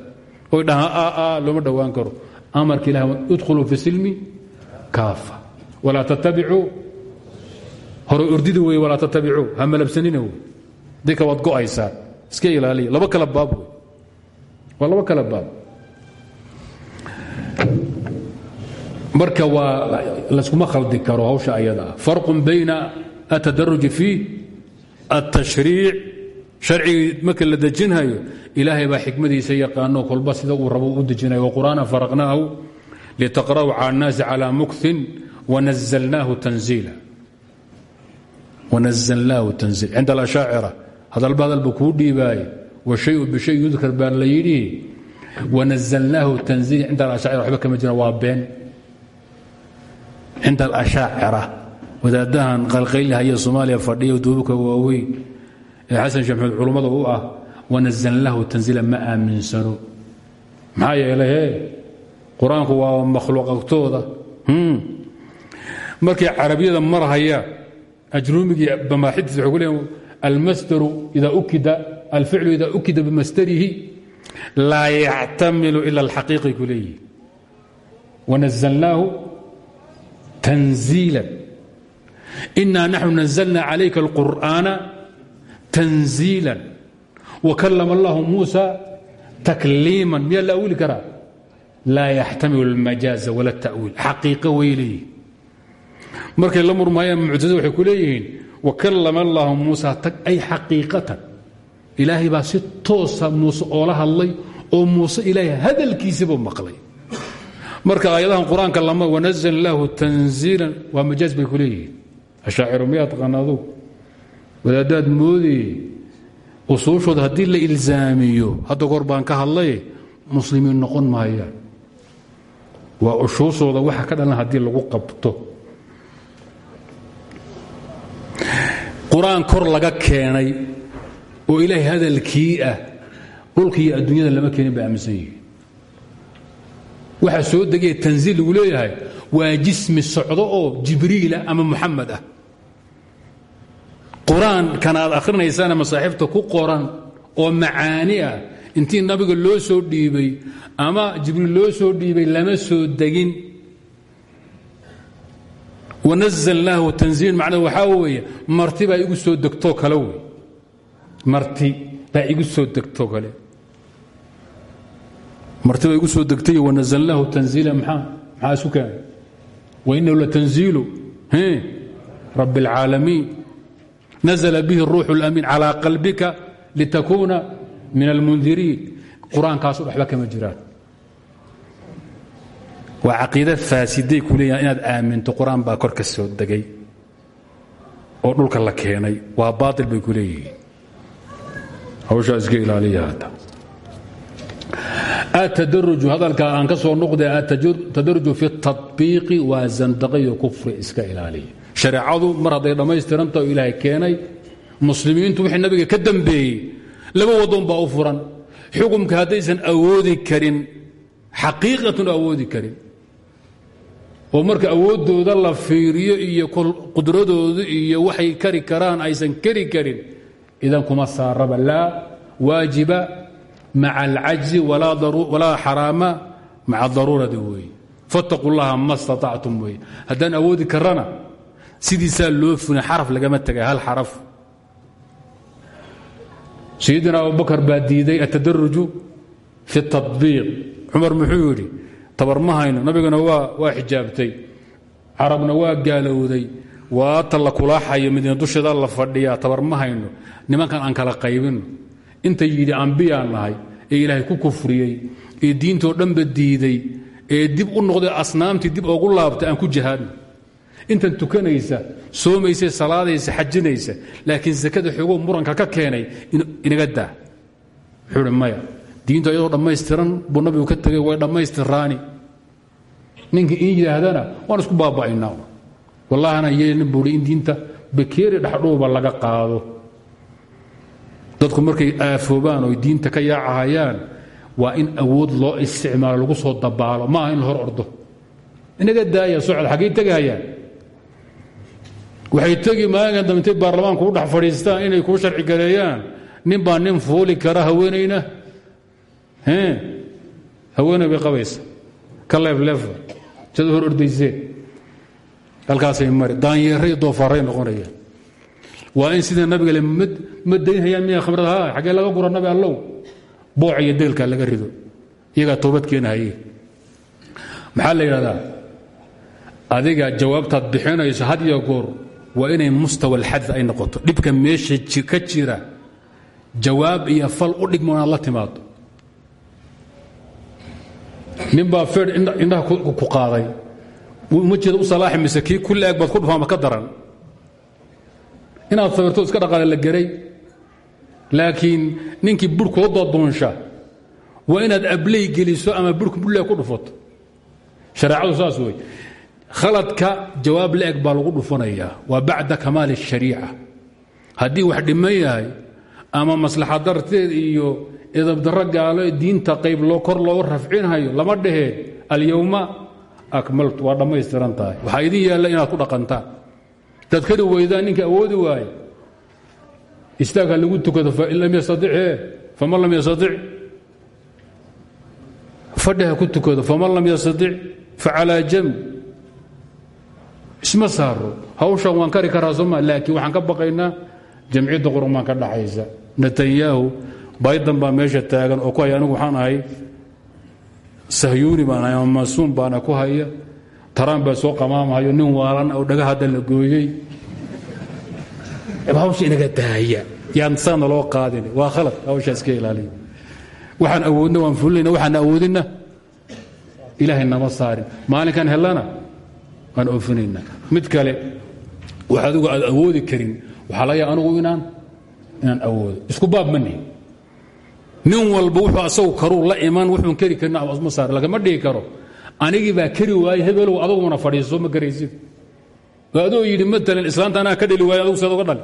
Oy dhahaan looma dhowaan karo. Amarka ilah idkhuluu fi silmi kaafa. Walaa tattabicuu hore ordida wey walaa tatabicuu ha malabsanina wey dika waad go'aysaa iska ilaaliya laba kala baab wey laba kala baab. Marka waa layskuma khaldi karo hawsha ayadaa farqun bayna atadaruji fii altashriic sharcigii marka la dejinhayo ilaahay baa xikmadiisa yaqaano kolba sida uu rabo u dejinayo waqur'aana faraqnaahu litaqra'u cala annaasi cala mukhin wanazalnaahu tanziila cinda اlashaacira hadalba hadal buu kuu dhiibaaye washayu bishay yudkar baa la yidhi wanazalnaahu tanziila cinda alashaacira waxba kama jira waa been cinda alashaacira wadaadahan qalqaylahaya soomaaliya fadhiya duubabka waaweyn ee xasan sheekh maxamed culummada u ah wanazalna lahu tanziila ma aaminsano maxaa yeelay he qur'aanku waa ajruumigii bamaaxidtiisa waxay ku leeyiin almasdaru idaa ukida alficlu idaa ukida bimasdarihi laa yactamilu ila alxaqiiqay ku leeyihi wanazalnaahu tanziila inaa naxnu nazalna calayka alqur'aana tanziila wakallama allahu muusa takliiman. Miyaa la awili karaa? Laa yaxtamilu almajaaza wala ta'wiil. Xaqiiqo way leeyihi markay la murmaayaan muctazida waxay ku leeyihiin wakalama allahu muusa ay xaqiiqatan. Ilaahay baa si toosa muuse oola hadlay oo muuse ilaahay hadalkiisibuu maqlay. Marka aayadahan qur'aanka lama wanazl lahu tanziilan waa majaaz bay ku leeyihiin. Ashaaciru miyaa taqaana adug wadaaddaad moodeye usuushooda haddii la ilzaamiyo hadda goor baan ka hadlay muslimiin noqon maayaan. Waa ushuushooda waxa ka dhalan haddii lagu qabto qur'aan kor laga keenay oo ilaahay hadalkii ah dhulka iyo adduunyada lama keenin bay aaminsan yihiin. Waxaa soo degaya tanziil lagu leeyahay waa jismi socdo oo jibriilah ama muxamed ah. Qur'aankan aad akhrinaysaan masaaxiifta ku qoran oo macaani ah intii nabiga loo soo dhiibay ama jibriil loo soo dhiibay lama soo degin wanazalnaahu tanziil macnaa waxaa weeye marti baa igu soo degtoo kale wey marti baa igu soo degtoo kale marti baa igu soo degtay wanazalnaahu tanziila maxaa maxaa isu keenay wainahu latanziilu rabi اlcaalamiin nazla bihi الruuxu اlamiin calىa qalbika litakuuna min almundiriin qur-aankaasu waxba kama jiraan waa caqiida faasiday ku leeyahan inaad aaminto qur'aan kor ka soo degay oo dhulka la keenay. Waa baail bay ku leeyihiin. Iska ilaaliya hadda. Atadaruju hadalka aan ka soo noqda atadaruju fi اtaطbiiqi waa zandaqayo kufri iska ilaaliya. Shareecadu mar hadday dhammaystiranta ilaahay keenay muslimiintu wixii nabiga ka dambeeyey laba wadon baa u furan. Xukumka haddaysan awoodi karin xaqiiqatun awoodi karin oo marka awoodooda la fiiriyo iyo qudradooda iyo waxay kari karaan aysan kari karin idan kuma saaraba. Laa waajiba maca alcajzi walaa xaraama maca daruuradi weeye. Fattaquu llaha ma staactum weye haddaan awoodi karana sidiisaa loo fulin xaraf lagama tegay hal xaraf. Sayidina abubakar baa diiday fi اtaطbiiq cumar muxuu yidhi tabar ma hayno. Nabigana waa xijaabtay. Carabna waa gaalowday. Waata la kulaaxayo madiina dusheeda la fadhiyaa tabar ma hayno. Nimankan aan kala qaybino inta yidhi ambiyaan nahay ee ilaahay ku kufriyey ee diintoo dhanba diiday ee dib u noqday asnaamtii dib ogu laabtay aan ku jihaadno intan tukanaysa soomaysa salaadaysa xajinaysa laakiin sakada xoogow muranka ka keenay inaga daa. Wuxuu hi maya diintu iyadoo dhammaystiran buu nabigu ka tegay way dhammaystiraani ninkii in yidhaahdana waan isku baaba'aynaa. Wallahana yeelin buui in diinta bakeeri dhexdhuuba laga qaado. Dadku markay aafoobaan oo diinta ka yaacahayaan waa in awood loo isticmaalo lagu soo dabaalo ma aha in la hor ordo. Inaga daaya socod xaggay tegahayaan waxay tegi maalinkan dambe intay u dhex fadhiistaan inay kuu sharci gareeyaan. Nin baa nin fuuli kara haweenayna haweeney bay qabaysa? Ka leefleefa sad hor ordayseen halkaasay mari. Daanyeeray doofaarray noqonayaan. Waa in sida nabiga le ma daynhayaan miya khamrada ha xaggee laga gura nabi allow. Booca iyo deelkaa laga rido. Iyagaa toobad keenahaye maxaa la yidhahdaa? Adiga jawaabtaad bixinayso had iyo goor waa inay mustawa alxad ay noqoto. Dhibka meesha ka jira jawaab iyo fal u dhigmo inaad timaado nin baa feed indhaha ku qaaday. Uma jeeda u salaaxi mise kii ku la-eg baad ku dhufaama ka daran. Inaad sabirto iska dhaqaale la geray. Laakiin ninkii bur koo doodoonsha waa inaad abley geliso ama burku bulle ku dhufato shareecadu saas khaladka jawaab la-eg baa lagu dhufanayaa waa bacda kamaal الshariica haddii wax dhiman ama maslaxa darteed iyo edabdarro gaalo diinta qayb kor loo rafcinhayo lama dhaheen alyowma akmaltu waa dhammaystiran tahay. Waxaa idin yaalla inaad ku dhaqantaan dad kari weydaan ninka awoodi waaye. Istaagha lagu tukado fain lam yastaicee faman lam yastatic. Fadhiha ku tukado faman lam yastatic facalaa jamb. Isma saaro hawshan waan kari karaa sooma laakiin waxaan ka baqaynaa jamciyadda qurmaan ka dhaxaysa netanyahu baydan baa meesha taagan oo ku haya anigu waxaan ahay sahyuuni baan ahay ama masuum baana ku haya taraan baa soo qamaamahayo nin waalan oo dhaga hadda la gooyey. Hawsha inaga daaya. Yaan saana loo qaadin. Waa khalad hawshaa iska ilaaliya waxaan awoodna waan fulinayna waxaan awoodinna ilaahay nama saarin. Maalinkan hellana waan oofinaynaa. Mid kale wax adigu aad awoodi karin waxaa laga anugu inaan inaan awoodo. Isku baab ma nihin. Nin walba wuxuu asagu karuu la iman wuxuun keri karin ma saar lagama dhigi karo. Anigii baa keri waaye hebelow aduguna fadhiiso ma karaysid oo yidhi maalan islaanta ka dheli waaye adugu seed uga dhali.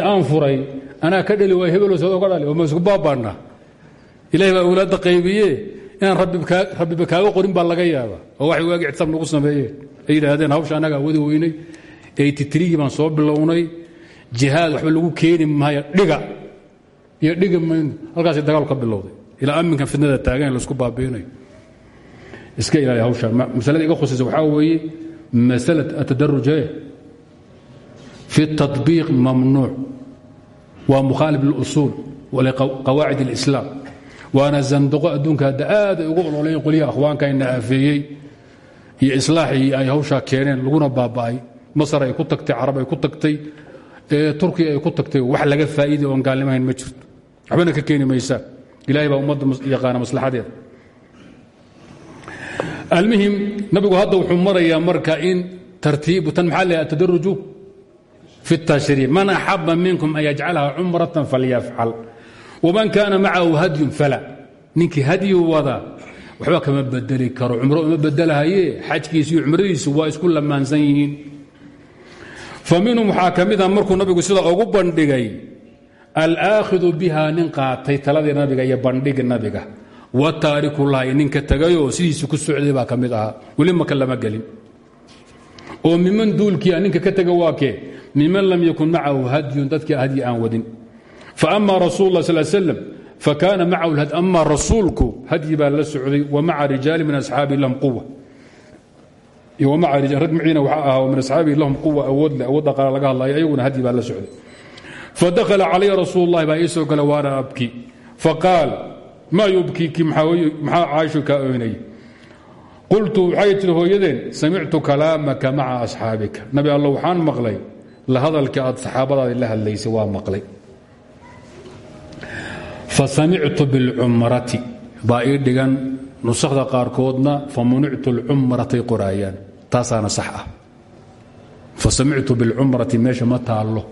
Aan furay anaa ka dheli waaye hebelow seed uga dhali. Oo ma isku baabbaannaa ilahay baa awlaadda qaybiye inaan rabbiba kaaga qorin baa laga yaaba oo waxay waagi ictisaab nagu sameeyeen ay yidhaahdeen hawsha annaga wadi weynay. Eytitrigii baan soo bilownay jihaad waxba lagu keeni maayo dhiga. Iyo dhigi mayno halkaas dagaal bilowday. Ilaa amminkan fidnada taagan lasku baabiinayo iska ilaali hawshaan masalada iga khusaysa waxaa weeye masala atadaruje fi taطbiiq mamnuuc. Waa mukhaalib lilusuul qawaacid اlislaam waana zanduqo adduunka hadda aad ay ugu ololeyen qolyaha akhwaankayna aafeeyey iyo islaaxii ay hawshaa keeneen laguna baaba'ay. Masar ay ku tagtay carab ay ku tagtay turkiya ay ku tagtay wax laga faa'iiday oon gaalnimahayn ma jirto. Waxbana ka keeni maysaa baa ummadda yaqaana maslaxadeeda almuhim nabigu hadda wuxuu marayaa marka in tartiibu tan maxaa leeyahay atadaruju fi الtashriic man axaba minkum an yajcalaha cumratan falyafcal. Waman kaana macahu hadyun fala. Ninkii hadyi wada waxba kama bedeli karo. Cumro uma bedelahaye xajkiisa iyo waa isku lamaansan yihiin fa minhum waxaa ka mida markuu nabigu sida ugu bandhigay alaakhidu biha nin qaatay taladii nabiga iyo bandhigi nabiga. Wataariku lahi ninka tegayoo sidiisi ku socday baa ka mid ahaa. Weli maka lama gelin. Oo miman duulkiia ninka ka tega waa kee? Miman lam yakun macahu hadyun dadkii hadyi aan wadin. Faama rasul lah sal slm fakaana macahu lhad ama rasuulku hadyi baa la socday wa maca rijaali min asxaabi quwa iyo wamacarij rag mciina waxaa ahaa min asxaabii lahum quwa awoodle awoodda qaar laga hadlaya ayaguna hadyi baa la socday. Fadakhala calaya rasuul lahi baa ii soo gala waana abki? Faqaal maa yubkiiki maxaa caaishu kaa oynay? Qultu waxay tiri hooyadeen samictu kalaamaka maca asxaabika. Nabi alla maqlay la hadalkii aad saxaabadaadi la hadlaysay waa maqlay. Fasamictu bilcumrati baa ii dhigan nusakda qaarkoodna famunictu lcumratay qoraayaan taasaana sax ah. Fasamictu bilcumrati meesha ma taallo.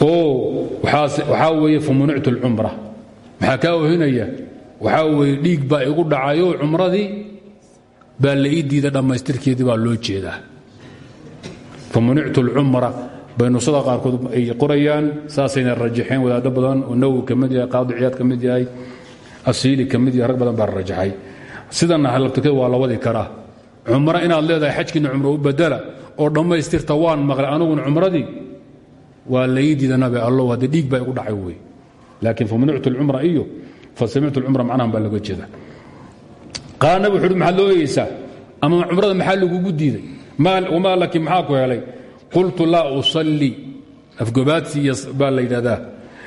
Oo waxaa weeye famunictu alcumra. Maxaa kaa ohinaya waxaa weeye dhiig baa igu dhacayo cumradii baa la ii diida dhammaystirkeedii baa loo jeedaa. Famunictu alcumra bay nusada qaarkood ay qorayaan saasayna rajaxeen wadaaddo badan oo nawowi ka mid yahay ciyaad ka mid yahay asiili ka mid yahay rag badan baa rajaxay sidana halabtukeed waa la wadi karaa. Cumro inaad leedahay xajkiina cumro u badala oo dhammaystirta waan maqlay aniguna cumradii waa la ii diida nabi allow haddii dhiig baa igu dhacay wey. Laakiin famunictu اlcumra iyo fasamictu اlcumra macnahan baa loga jeeda qaala nabig wuxu loo eegeysaa ama cumrada maxaa lagugu diiday? Wamaa laki maxaa ku helay? Qultu laa usalli. Afgobaadsi baa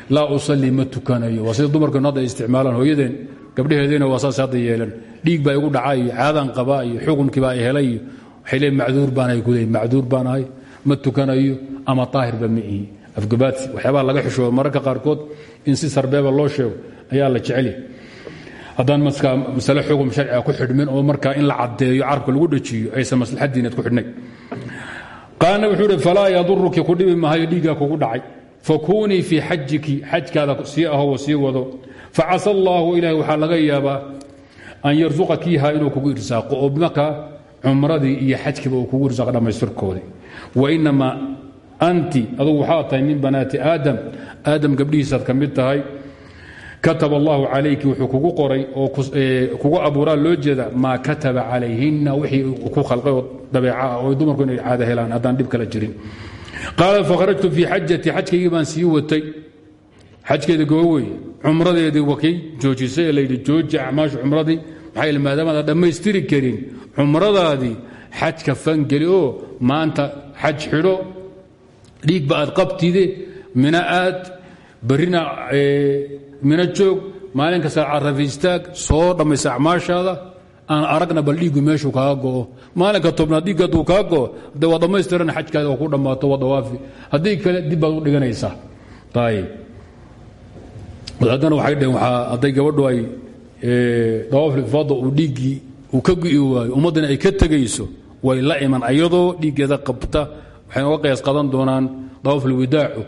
la usalli ma tukanayo. Waa sida dumarkeenu hadda hooyadeen gabdhaheediina waa saas yeelan dhiig baa igu dhacay iyo caadaan qabaa iyo xukunkii baa i helay iyo macduur baanahay ku macduur baanahay ma tukanayo ama daahirba ma ihi. Waxyaabaha laga xishoodo mararka qaarkood in si sarbeeba loo sheego ayaa la jecelya haddaan markaa masale sharciga ku xidhmin oo markaa in la caddeeyo carabka lagu dhajiyo aysan maslaxaddiineed ku xidhnay. Qaana wuxuu uhi falaa ku dhibi mahayo dhiiggaa kugu dhacay. Fakuunii fii xajiki xajkaada sii ahow sii wado. Facasa allaahu ilahi waxaa laga yaabaa an yarsuqakiiha inuu kugu irsaaqo oo markaa cumradii iyo xajkiiba uu kugu irsaaqo dhammaystirkoodii. Wainamaa anti adugu waxaa tahay min banaati aadam aadam gabdhihiisaad ka mid tahay kataba allahu calayki wuxuu kugu qoray oo kugu abuuraa loo jeeda maa kataba calayhinna wixii ku khalqay oo dabeeca ah oo dumarku inay caada helaan haddaan dhib kala jirin. Qaala fakharajtu fii xajati xajkaygii baan cumradeedii wakay joojisay ee layidhi jooji acmaashu cumradii maxaa maadaamaada dhammaystiri karin cumradaadii xajka fangeli oo maanta xaj xidho dhiigba aad qabtide mina aad barrina mina joog maalin kasta carafa istaag soo dhammaysa acmaashaada aan aragna bal dhiiggu meeshuu kaa go'o. Maalinka tobnaad dhiigga hadduu kaa go'o de waa ku dhammaato waa dawaafi. Kale dib u dhiganaysaa. Ayib wadaadana waxay dhaheen hadday gabadhu ay dawaafil ifaada uu dhiiggii uu ka gu'i waayo ummaddana ay ka tegayso way la iman. Ayadoo dhiiggeeda qabta waxay noga qiyaas qadan doonaan dawaafil widaacu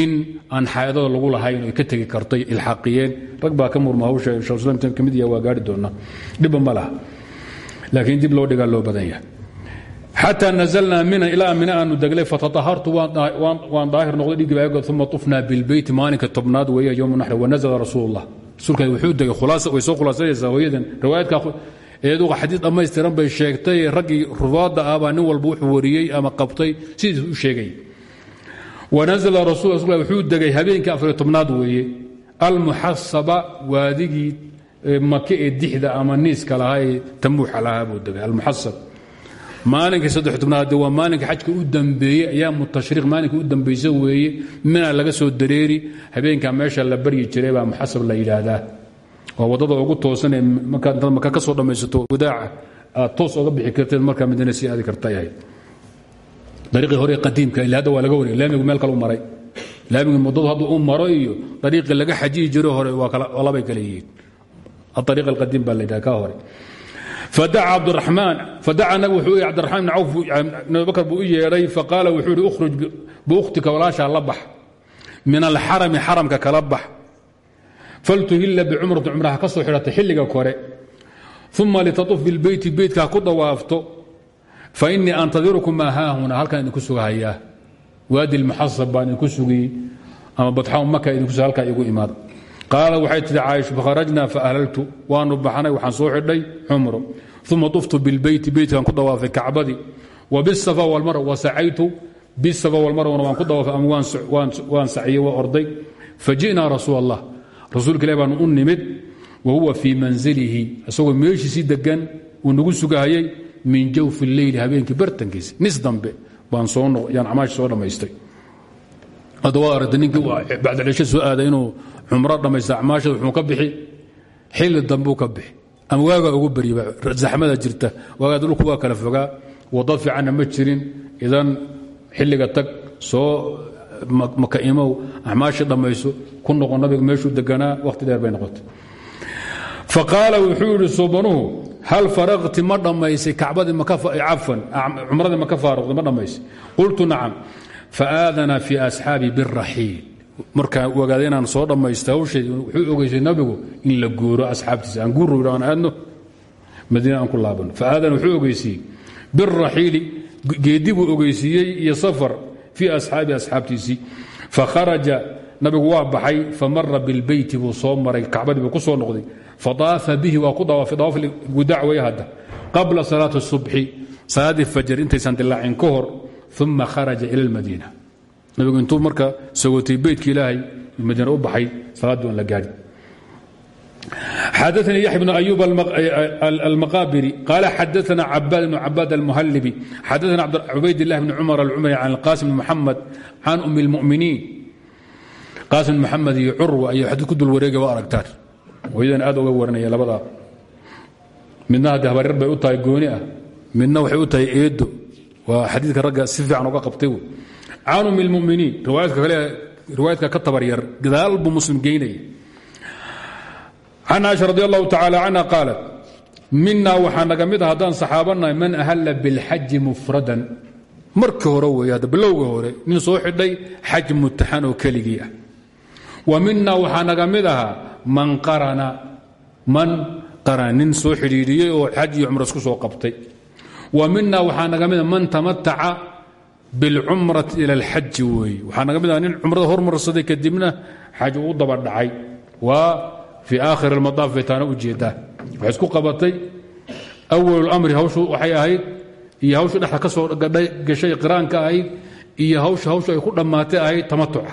in aan xaadada lagu lahayn ay ka tegi kartay ilxaaqiyeen. Rag baa ka murma hawsha shekhuislam ka mid yaha waa gaari doonaa dhibba ma laha. Laakiin dib loo dhigaa loo badan yahay xataa nazalnaa mina ilaa mina aanu deglay fataahartu waan daahir noqday dhiiggi baa uma tufnaa bilbeyti maalinka tobnaad weeye yowm naxri wanazla rasuul allah rasuulka wuxuu degay way soo khulaasanaysaa hooyadan. Riwaayadka eeduga xadiis dhammaystiran bay sheegtay raggii ruwaadda ah baa nin walba wuxuu wariyey ama qabtay sidiis u sheegay. Wanazla rasul wuxuu degay habeenkii afariyo tobnaad weeye. Almuxasaba waadigii make ee dixda ama niiska lahaa ee tamuuxa lahaa buu degay almuxasab maalinkii saddex tobnaad de waa maalinka xajka u dambeeyey ayaamu tashriiq maalinka u dambaysa weeye mina laga soo dareeri habeenkaa meesha la baryi jiray baa muxasab la yidhaahdaa. Waa waddada ugu toosanee markaad intaad maka ka soo dhammaysato wadaaca toos oga bixi karteed markaa madiina sii aadi karta ahayd dariiqii hore qadiimka ila hadda waa laga wareegay laamigu meel kale u maray. Laamigu muddadu hadduu u maro dariiqii laga xajiyi jiro hore waa labay kale yihiin. Ariiq alqadiim baa la yidhaha ka hore fadaca nabig wuxuu yidhi cabdiraxmaan bn cawf nabibakar buu u yeedhay faqaala wuxuu yidhi ukhruj biukhtika walaashaa la bax min alxarami xaramka kala bax faltuhilla bicumrati cumraha ka soo xidhata xilliga kore uma litatuuf bilbeyti beytka ku dawaafto fa innii antadirukum maa haahuna halkan idinku sugahayaa waadi lmuxasab baan idinku sugiyey ama badxaw maka idinku halkaa igu imaada qaala waxay tihi caaisha fakharajna faahlaltu waanu baxnay waxaan soo xidhay cumro. Uma tuftu bilbeyti beytkan ku dawaafay kacbadii. Wa bisafa walmarwa wasacaytu bisafa walmarwana waan ku dawaafay ama waan saciyey waa orday. Faji'naa rasuul allah rasuulka ilahi baanu u nimid wa huwa fii manzilihi. Isagoo meeshiisii degan uu nagu sugahayay min jawfi leyli habeenkii bartankiisi nis dambe baan yaan camaashi soo dhammaystay hadda waad aragtay ninkii bacdalcisho soo aaday inuu cumro dhammaysta acmaashada wuxuu ka bixi xilli dambuu ka bixi. Ama waagaa ugu beriba zaxmada jirta waagaa dhulku waa kala fogaa. Wadad fiicanna ma jirin idan xilliga tag soo maka imow acmaashii ku noqo nabiga meeshuu deganaa wakhti dheer bay noqotay. Faqaala wuxuu yidhi subanuhu hal faraqti ma dhammaysay kacbadii cafan cumradii ma ka faaruqday ma dhammaysay qultu nacam. Faaadanaa fii asxaabi biraxiil markaa ogaaday inaan soo dhammaysta hawsheed wuxuu ogeysay nabigu in la guuro asxaabtiisa. Aan guuro aan aadno madiina aan ku laabano faaadan wuxuu ogeysiiyey biraxiili geedi buu ogeysiiyey iyo safar fii asxaabi asxaabtiisii. Fakharaja nabigu waa baxay famara bilbeyti buu soo maray kacbadii buu ku soo noqday. Fadaafa bihi waa ku dawaafay dawaaf gudac way hadda. Qabla salaati subxi salaaddii fajr intaysan dilaacin ka hor uma kharaja ila almadiina nabigu intuu marka sogotay beytka ilaahay madiina u baxay salaaddii aan la gaadhi xadaثnي yaحya بن أyوب المقاbري قال xadaثna عباd بن عباd المhلبي xadaثna عubayd اللh بن cمر الcمري عن القاسم بن محمد عن أم المؤمiنiin qاsim بن محamed iyo curwa ay xadii ku dul wareega waa aragtaan hooyadan aad uga waranaya labadaa midna hadde habaryar bay u tahay gooni ah midna waxay u tahay eedo waa xadiidka ragga si fiican uga qabtay canum mminiin riwaayadka ka tabaryar gadaal buu muslim geynaya can caaisha radi allahu tacala canha qaalat minaa waxaa naga mid ah man ahalla bilxaji mufradan. Markii hore weeye bilowga hore nin soo xidhay xaj mutaxan oo keligii ah. wa minaa waxaa naga man qarana man qarana. Soo xidhiidhiyey oo xaj iyo cumro isku soo qabtay. Wa minaa waxaa naga ah man tamataca biاlcumrati ila اlxaji weeye waxaa naga mid ah nin hormarsaday kadibna xaj uu daba dhacay. Waa fii aakhir almadaaf bay taana u jeedaa. Waxay isku qabatay. Awalulamri hawshu waxay ahayd iyo hawshu dhexda ka soo gashay qiraanka ahayd iyo hawsha hawshu ay ku dhammaatay ahayd tamatuca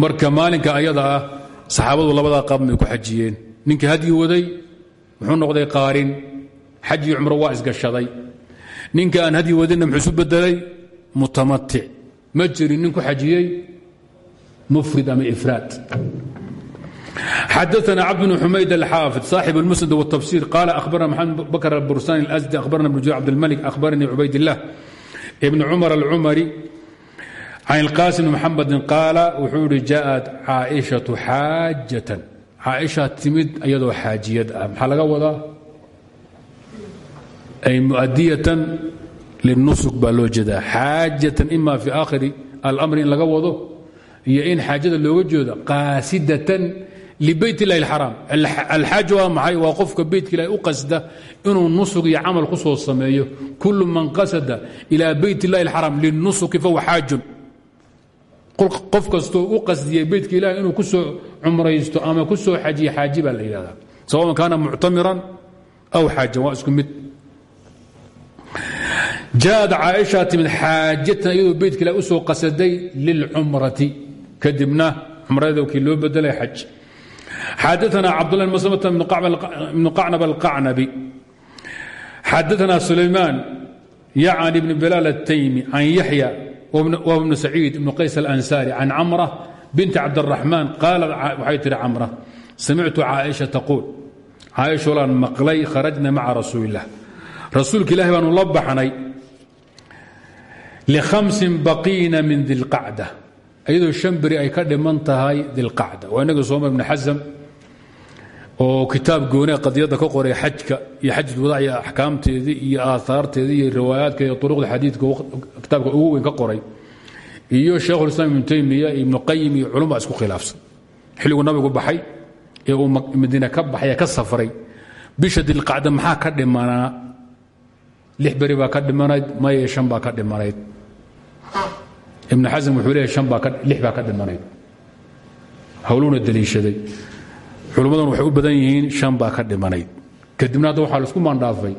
marka maalinka ayada ah saxaabadu labadaa qaab bay ku xajiyeen. Ninkii hadyi waday muxuu noqday qaarin. Xaj iyo cumro waa isgashaday ninka aan hadyi wadinna muxuu isu bedelay mutamatic ma jirin nin ku xajiyey mufrid ama ifraad xadaثna cبد بن xumayd الxاaفظ صاaxiب الmسند والتفsير قال أخبرna محمد بكر البرساني الأزدي أخبرna بن جوع عبدالملك أخبرني عubayd الله بن cمر الcمري عن القاسم بن محمد قاaل wuxuu ihi جاءت cاaئشhaة xاajaة cاaئشha timid iyadoo xاajiyad ah maxaa laga wadaa ay muadiyatan linusuk baa loo jeedaa. Xaajatan ima fi aakhiri almri in laga wado iyo in xaajada looga jeedo qaasidatan libayt illahi اlxaraam alxaaja waa maxay? Waa qofka beytka ilahi u qasda inuu nusug iyo camal ku soo sameeyo. Kulu man qasada ilaa beyt illahi اlxaraam linusuki fahuwa xaajun. Qof kastoo u qasdiyay beytka ilahi inuu ku soo cumraysto ama ku soo xajiye xaaji baa la yidhahdaa. Sawaban kaana muctamiran aw xaajan waa isku mid jaad caaisha timid xaajatan iyadoo beytka ila u soo qasaday lilcumrati kadibna cumradii kii loo bedelay xaj. Xaadaana cabdullah bn maslamata ibnu qacnab alqacnabi. Xaadaana sulaymaan yacni ibni bilaal ataymi can yaxya wa ibnu saciid ibnu qays alansaari can camra binti cabdiraxmaan qaalad waxay tihi camra samictu caaisha taquul. Caaisha walaan maqlay kharajna maca rasuuli illah rasuulka ilaahi baanu la baxnay lhamsin baqiina min dilqacda iyadoo shan beri ay ka dhiman tahay dilqacda waa inaga sooma ibn xasam oo kitaab goonea qadiyadda ka qoray xajka iyo xajad wadaaciya axkaamteedii iyo aahaarteedii iyo riwaayaadka iyo uruqda xadiidka kitaabka ugu weyn ka qoray iyo sheekhulislaam ibnu taymiya ibnu qayim iyo culumma isku khilaafsan xilliguu nabigu baxay ee uu madiine ka baxay ee ka safray bisha dilqacda maxaa ka dhimanaa lix beri baa ka dhimanayd ibn xasm wuxuu leeyahy an baa ka dhimanayd. Hawluuna daliishaday. Culummaduna waxay u badan yihiin shan baa ka dhimanayd. Kadibna hadda waxaa la isku maandhaafay.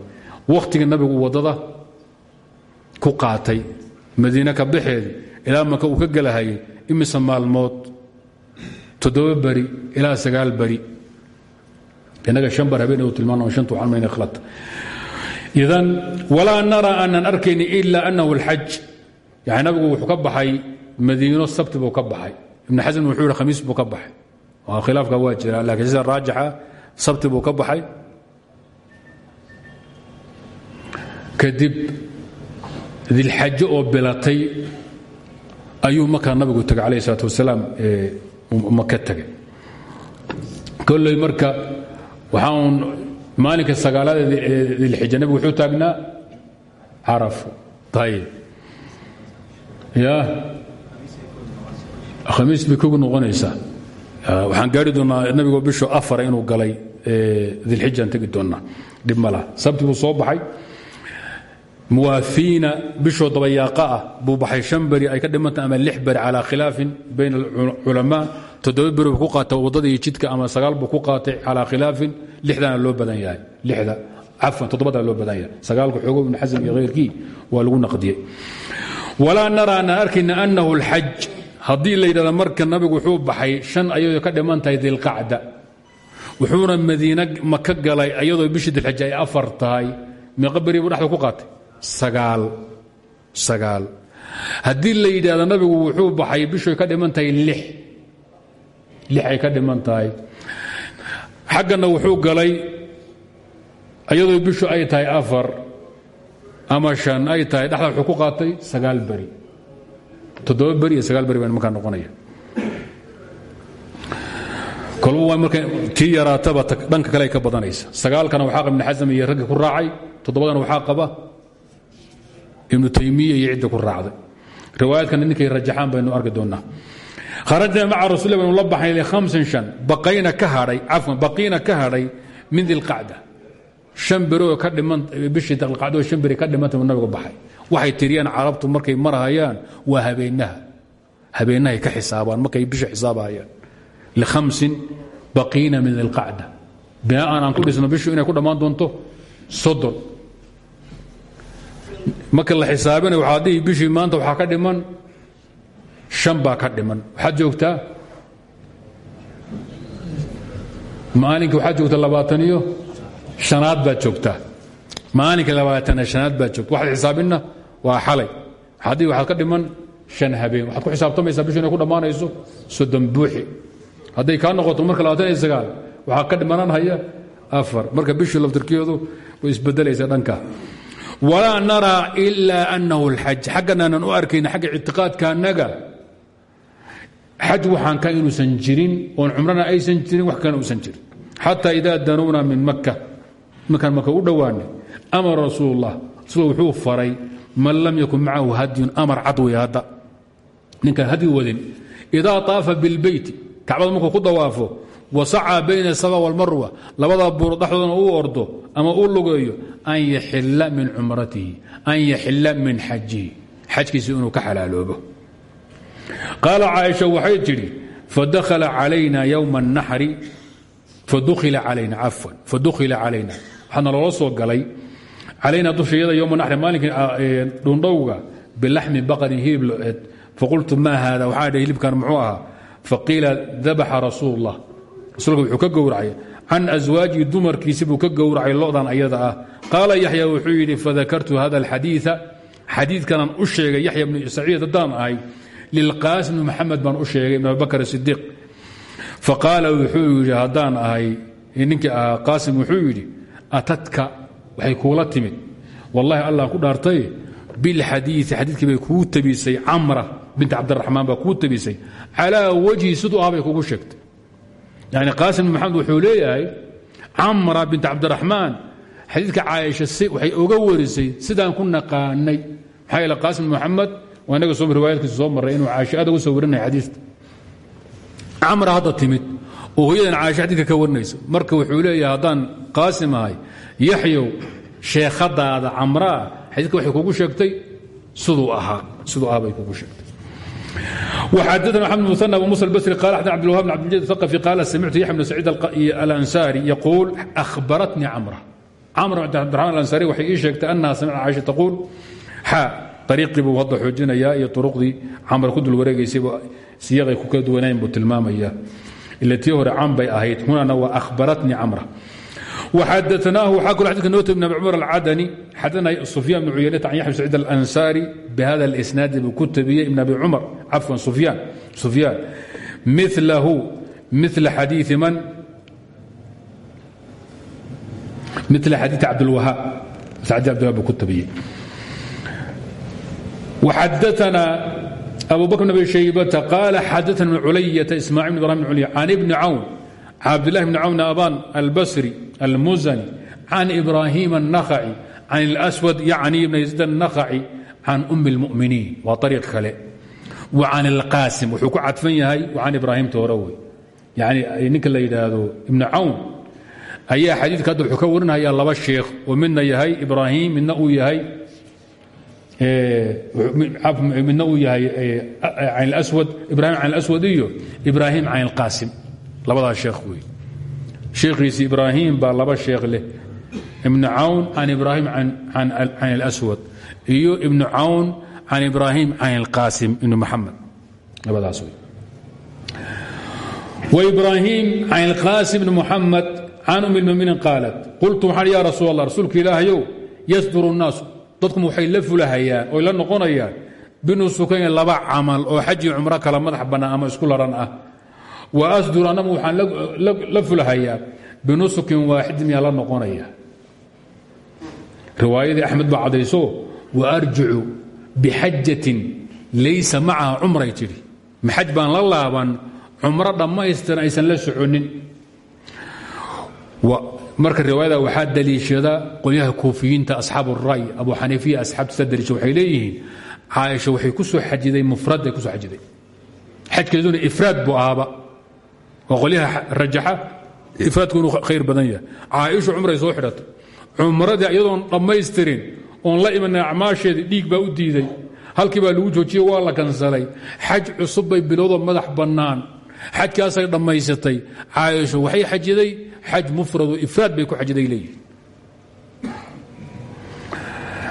Wakhtigii nabigu waddada ku qaatay madiine ka baxeedi ilaa maka uu ka gelahayay imise maalmood toddoba beri ilaa sagaal beri. Inaga shan bar habeen tilmaano shantu waxaan mayna khalad. Idan walaa naraa aanan arkayni ila annahu alxaj yani nabigu wuxuu ka baxay madiino sabti buu ka baxay. Ibn xasan wuxuu yihi khamiis buu ka baxay. Khilaafka waa jira laakiin sida raajixa sabti buu ka baxay. Kadib dilxajo oo bilatay ayuu markaa nabigu tegay calayh isalaat wasalaam maka tegay kolley marka waxaan maalinka sagaalaad ee dilxija nabigu wuxuu taagnaa carafo ayib ya. Khamiis bay kogu noqonaysaa. Waxaan gaari doonnaa nabigoo bisho afara inuu galay dilxijaan tegi doonnaa dhib ma sabti soo baxay. Muwaafiina bishoo dabayaaqa ah baxay shan ay ka dhimanta ama lix beri calaa khilaafin bayn alculamaa. Ku qaatay waddada jidka ama sagaal buu ku qaatay calaa khilaafin. Lixdana loo badan yahay. Lixda cafwan toddobada loo badan yahay. Sagaalka xoogo ibn xasan iyo khayrkii waa lagu naqdiyey walaa naraa anaan arkayna annahu alxaj. Haddii la marka nabigu wuxuu baxay shan ayadoo ka dhiman tahay dilqacda. Wuxuuna madiine maka galay ayadoo bishii dilxija ay afar tahay. Meeqa beri buu dhexda ku qaatay. Sagaal sagaal. Haddii la yidhahda nabigu wuxuu baxay bishoy ka dhiman lix. Lix ay ka dhiman tahay. Xaggana wuxuu galay ayadoo bishu ay tahay afar ama shan ay tahay dhexda wuxuu ku qaatay sagaal beri. Toddoba beri sagaal beri baan markaa noqonaya. Kolba waa marka tii yaraataba dhanka kale ka badanaysa. Sagaalkana waxaa qaba ibn xasam iyo raggi ku raacay. Toddobadana waxaa qaba ibnu taymiya iyo ku raacday. Riwaayaadkana ninkay rajaxaan baynu arki doonnaa. Kharajna maca rasuuli baynu la baxnay lihamsin shan. Baqayna ka hadhay min dilqacda shan beri oo ka dhiman bishii dilqacda oo shan beri ka dhimanta nabigu baxay. Waxay tiriyaan carabtu markay marhayaan waa habeenaha habeenahay ka xisaabaan markay bisha xisaabahayaan. Lihamsin baqiina min dilqacda bina'an aan ku dhisno bishu inay ku dhammaan doonto soddon. Marka la xisaabinay waxaa dhihi bishii maanta waxaa ka dhiman shan baa ka dhiman. Waxaad joogtaa maalinka waxaad joogtaa labaatan iyo shanaad baad joogtaa maalinka labaatana shanaad baad joogta. Waxaad xisaabinna waa xalay. Dhihi waxaad ka dhiman shan habeen. Waxaad ku xisaabtamaysaa bishu inay ku dhammaanayso soddon buuxi. Hadday kaa noqoto marka labaatan iyo sagaal waxaa ka dhimanaan haya afar. Marka bishii laftirkeedu way isbedelaysa dhanka. Walaa naraa ilaa annahu alxaj xagganaanan u arkayna xagga ictiqaadkaanaga xaj waxaan ka inuusan jirin oon cumrana aysan jirin wax kana uusan jirin. Xataa idaa danuuna min maka markaan maka u dhowaanay amara rasuulullah rasuul wuxuu faray man lam yakun macahu hadyun amar cad wey hadda ninkaan hadyi wadin idaa طaafa bilbeyti kacbada markuu ku dawaafo wasacaa bayna asaba walmarwa labada buur dhexdoodana uu ordo ama uu lugeeyo an yaxila min cumratihi an yaxila min xajihi xajkiisi inuu ka xalaaloobo qaala caaisha waxay tidhi fadakhala calayna yowma الnaxri fadukhila calayna cafwan fadukhila calayna waxaana loola soo galay calayna dushayada yowma naxri maalinkii dhundhowga bilaxmi baqarin hilib lo'eed faqultu ma haada? Waxaa dhi hilibkan muxuu ahaa faqiila dabaxa rasuul اllah rasuulka wuxuu ka gowracay can aswaajihi dumarkiisi buu ka gowracay lodan ayada ah. Qaala yaxya wuxuu yidhi fadakartu hada alxadiia xadiidkanaan u sheegay yaxya bnu saciid haddaan ahay lilqaasim bn maxamed baan u ibn abibakr sidiiq faqaala wuxuu yidhi haddaan ahay ninkii ahaa wuxuu yidhi atadka waxay kuula timid wallahi allah ku dhaartay bilxadiii xadiidkii bay kuu tabisay camra bint cabdiraxmaan baa kuu tabisay calaa wajhi siduu ah bay kugu sheegtay yani qaasim maxamed wuxuu leeyahay camra bint cabdiraxmaan xadiidka caaisha waxay oga warisay sidaan ku naqaanay maxaa yeele qaasim maxamed waa inaga riwaayadkiisa soo marray inuu caaisha aad uga soo warinaya xadiidka camra hadda timid oo hooyadan caaisha xadiidka ka warinayso marka wuxuu leeyahay haddaan qaasim ahay yaxyow sheekhadaada camraa xadiidka waxay kugu sheegtay siduu ahaa siduu ah bay kugu sheegtay وxadثna محمد مثنى أبو موسى البsري قال حدثنا عبد الوهاب بن عبد المجيد الثقفي قال سمعت يحيى بن سعيد الأنساري يقول أخبرتني cمرة cمرة بنت عبد الرحمن الأنساري waxay ii sheegtay أنها سمعت عائشة تقول xا ariiqii buu hadda xoojinayaa iyo uruqdii camar ku dul wareegaysaybu siyaqay ku kala duwanayn buu tilmaamaya ila tii hore cam bay ahayd hunana waa ahbaratnii camra وxadnaahu waxaa kalo xadika noo tg bn abi cumar alcadani xadana sufyan bn cuyaynata can yaxya bn sacid alansaari bihada اlisnaadi buu ku tabiyey ibn abi cumar cafwan sufyaan sufyaan milahu mila xadiii man mila xadiii cabdilwahaab xadii abdilwahab buu ku tabiyey وxadana abu bakr bn abi shaybata qaala xadana bn culayata ismاعil bn ibrahim bn culya can ibni cawn cabdالlahi bn cawn aban albasri almuzani can ibrahim النakhci can اlأswad yacni ibn yaزid النakhci can um اlmؤminiin waa ariiq kale wa can اlqaasim wuxuu ku cadfan yahay can ibraahimta hore wey yani ninka la yidhaahdo ibn cawn ayaa xadiidka hadda wuxuu ka warinaya laba sheekh oo midna yahay ibraahim midna uu yahay midna uu yahay can اlأswad ibrahim can اlaswad iyo ibraahim can اlqaasim labadaa sheekh wey sheekhiisi ibraahim baa laba sheekh leh ibnu cawn can ibraahim can اlaswad iyo ibnu cawn can ibraahim can اlqaasim ibnu maxamed labadaas wey waibraahim can اlqaasim ibn muxamed can um اlmuminiin qaalat qultu waxaan ya rasuul allah rasuulka ilaahayow yasduru الnaasu dadkum waxay la fulahayaan oy la noqonayaan binusukayn laba camal oo xaji cumro kala madax bannaan ama isku laran ah. Wa asdur annagu waxaan la fulahayaa binusukin waaxidin miyaa la noqonaya riwaayadii axmed baa caddayso wa arjicu bixajatin laysa macaha cumray tidhi. Maxaj baan la laaban cumro dhammaystiran aysan la soconin marka riwaayada waxaa daliishada qolyaha kuufiyiinta asxaab الra'y abu xaniifiya asxaabtiisa daliisha waxay leeyihiin caaisha ku soo xajiday mufradday ku soo xajiday. Xajkeeduna ifraad buu ahaaba. Waa qolyaha rajaxa ifraadku inuu khayr badan yahay. Caaisha cumray soo xidhatay. Cumradii iyadoon dhammaystirin oon la imanay acmaasheedii dhiig baa u diiday. Halkii baa lagu joojiyey waa la kansalay xaj cusub bay bilowdoo madax bannaan xajkaasay dhammaysatay. Caaisho waxay xajiday xaj mufrado ifraad bay ku xajiday leeyihiin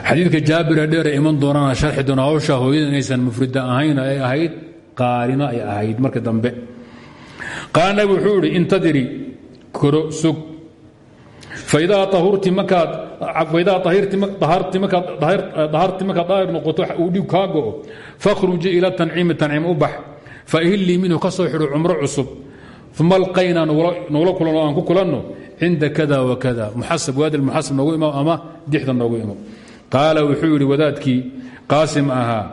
xadiidka jaabira dheere iman doonana sharxi doona hawsha hooyada inaysan mufrida ahayn ay ahayd qaarino ay ahayd marka dambe. Qaala wuxuu idhi intadiri koro sug. Faidaa ahurti markaad daharti markaad daahir noqoto uu dhig kaa fakhruji ila tanciimi tanciim u faihillii minhu ka soo xidho cumro cusub uma alqaynaa nogula kulanno aan ku kulanno cinda kada wakada muxasab waadi muxasab noogu imo ama dixda noogu imo qaala wuxuu yidhi wadaadkii qaasim ahaa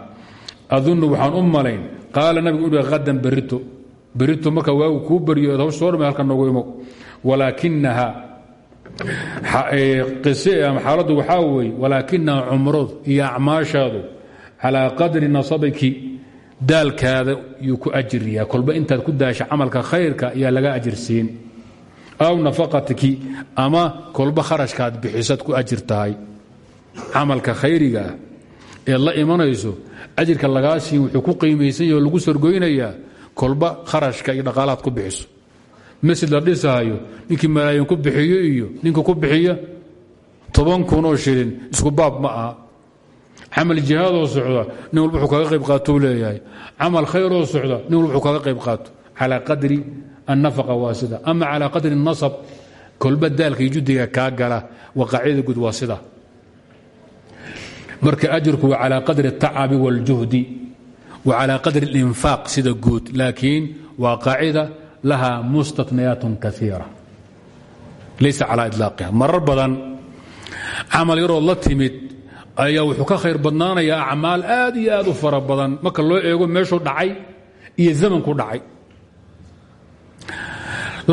adunnu waxaan u malayn qaala nabigu u hadan berito berito marka waagu kuu baryo hawsh soo dhama halka noogu imo walaakinaha xaaladdu waxaa weeye walaakinaha cumradu iyo acmaashaadu calaa qadri nasabiki daalkaada yuu ku ajiriyaa kolba intaad ku daasha camalka khayrka ayaa laga ajirsiin aw nafaqatiki ama kolba kharashkaad bixisaad ku ajir tahay. Camalka khayriga ah la imanayso ajirka lagaa wuxuu ku qiimaysan yahe oo lagu sorgoynayaa kolba kharashka iyo dhaqaalaad ku bixiso. Masjid la dhisahayo ninkii malaayin ku bixiyo iyo ninka ku bixiya? Toban kunoo shilin isku baab ma aha camal jihaadoo socda nin walba wuxuu kaga qayb qaatou leeyahay camal khayroo socda nin walba wuxuu kaga qayb qaato calaa qadri annafaqa waa sida ama calaa qadri nasab kolba daalka iyo juddiga kaa gala waa qaacidada guud waa sida marka ajirku waa calaa qadri اtacabi wاljuhdi wa calaa qadri اlinfaaq sida guud laakiin waa qaacida laha mustatnayaat kaiira laysa calaa iطlaaqiha marar badan camal yarood la timid ayaa wuxuu ka khayr badnaanayaa acmaal aad iyo aad u fara badan. Marka loo eego meeshuu dhacay iyo zamanku dhacay.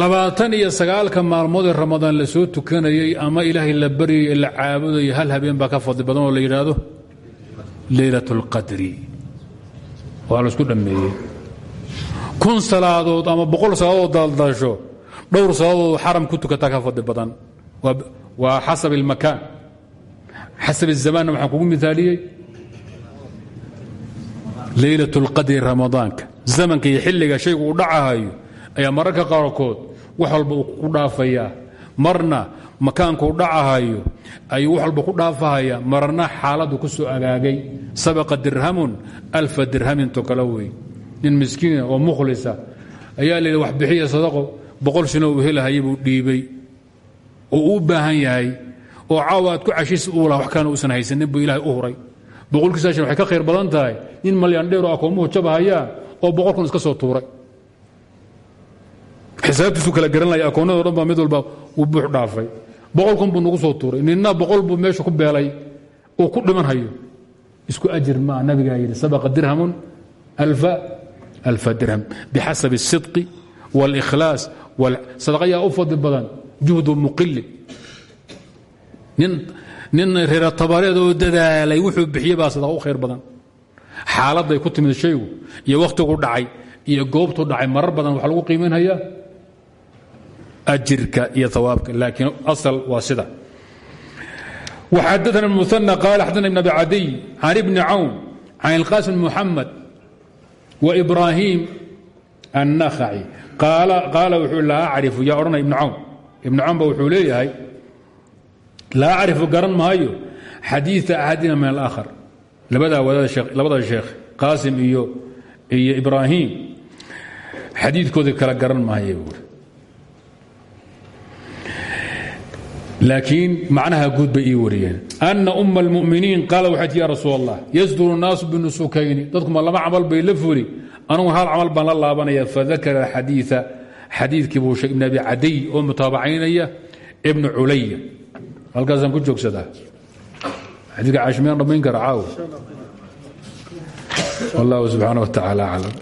Labaatan iyo sagaalka maalmood ee ramadaan la soo tukanayey ama ilaahay la baryay la caabudayay hal habeen baa ka fadli badan oo la yidhaahdo leylat اlqadri waa la isku dhammeeyey. Kun salaadood ama boqol salaadood daaldasho dhowr salaadood xaram ku tukataa ka fadli badan. Waa xasab اlmakaan xasab zamaanna waxaan kugu miaaliyey leylaة اlqadri ramadaanka zamanka iyo xilliga shaygu uu dhacahayo ayaa mararka qaarkood wax walba uu ku dhaafayaa marna makaankuu dhacahayo ayuu wax walba ku dhaafahaya marna xaaladu ku soo agaagay sabaqa dirhamun alfa dirhamintoo kale wey nin miskiina oo mukhlisa ayaa la yidhi wax bixiya sadaqo uu dhiibay oo baahan yahay oo caawa aad ku cashis uu laha wax kaana uusan haysanin buu ilaahay u huray boqolkiisa shan waxay ka khayr badan tahay nin malyandheero akoomuhu jabahayaan oo boqol kun iska soo tuuray xisaabtiisu kala garanaya akoonnado dhan baa mid walba uu buux dhaafay boqol kun buu nagu soo tuuray ninna boqol buu meesha ku beelay uu ku dhiman hayo isku ajir maa nabigaa yidhi sabaqa dirhamun alfa alfa dirham bixasabi الsidqi wاlإkhlaas sadaqa yaa u fadli badan juhdu muqili nin nin reera tabareed oo dadaalay wuxuu bixiyey baa sadaqa u khayr badan xaaladday ku timid shaygu iyo wakhtigu dhacay iyo goobtu dhacay marar badan waxa lagu qiimaynhayaa ajirka iyo awaabka laakiin asal waa sida وxadثna المثنى قال xadثna بن أبي عadي عن بن cawn عن القاسم محمد وإبراهيم النخعي qaala wuxuu laa acrifu yaa odhanaya ibnu cawn ibnu cawn ba wuxuu leeyahay laa acrifu garan maayo xadiia axadina min alaakhar. Labada sheekh qaasim iyo ibraahim xadiikoodii kala garan mahay laakiin macnaha guud bay ii wariyeen. Ana umma almuminiin qaala waxay ti ya rasuul allah yasduru naasu binusukayni. Dadkuma laba camal bay la fuli anugu hal camal baan la laabanaya fadakara xadiia xadiikii buu sheeg ibn abi cadiy oo mutaabacaynaya ibnu culaya halkaasaan ku joogsadaa xadiika caashimiyaan dhammayn kara caaw. Wallahu subxaana wa tacaala aclam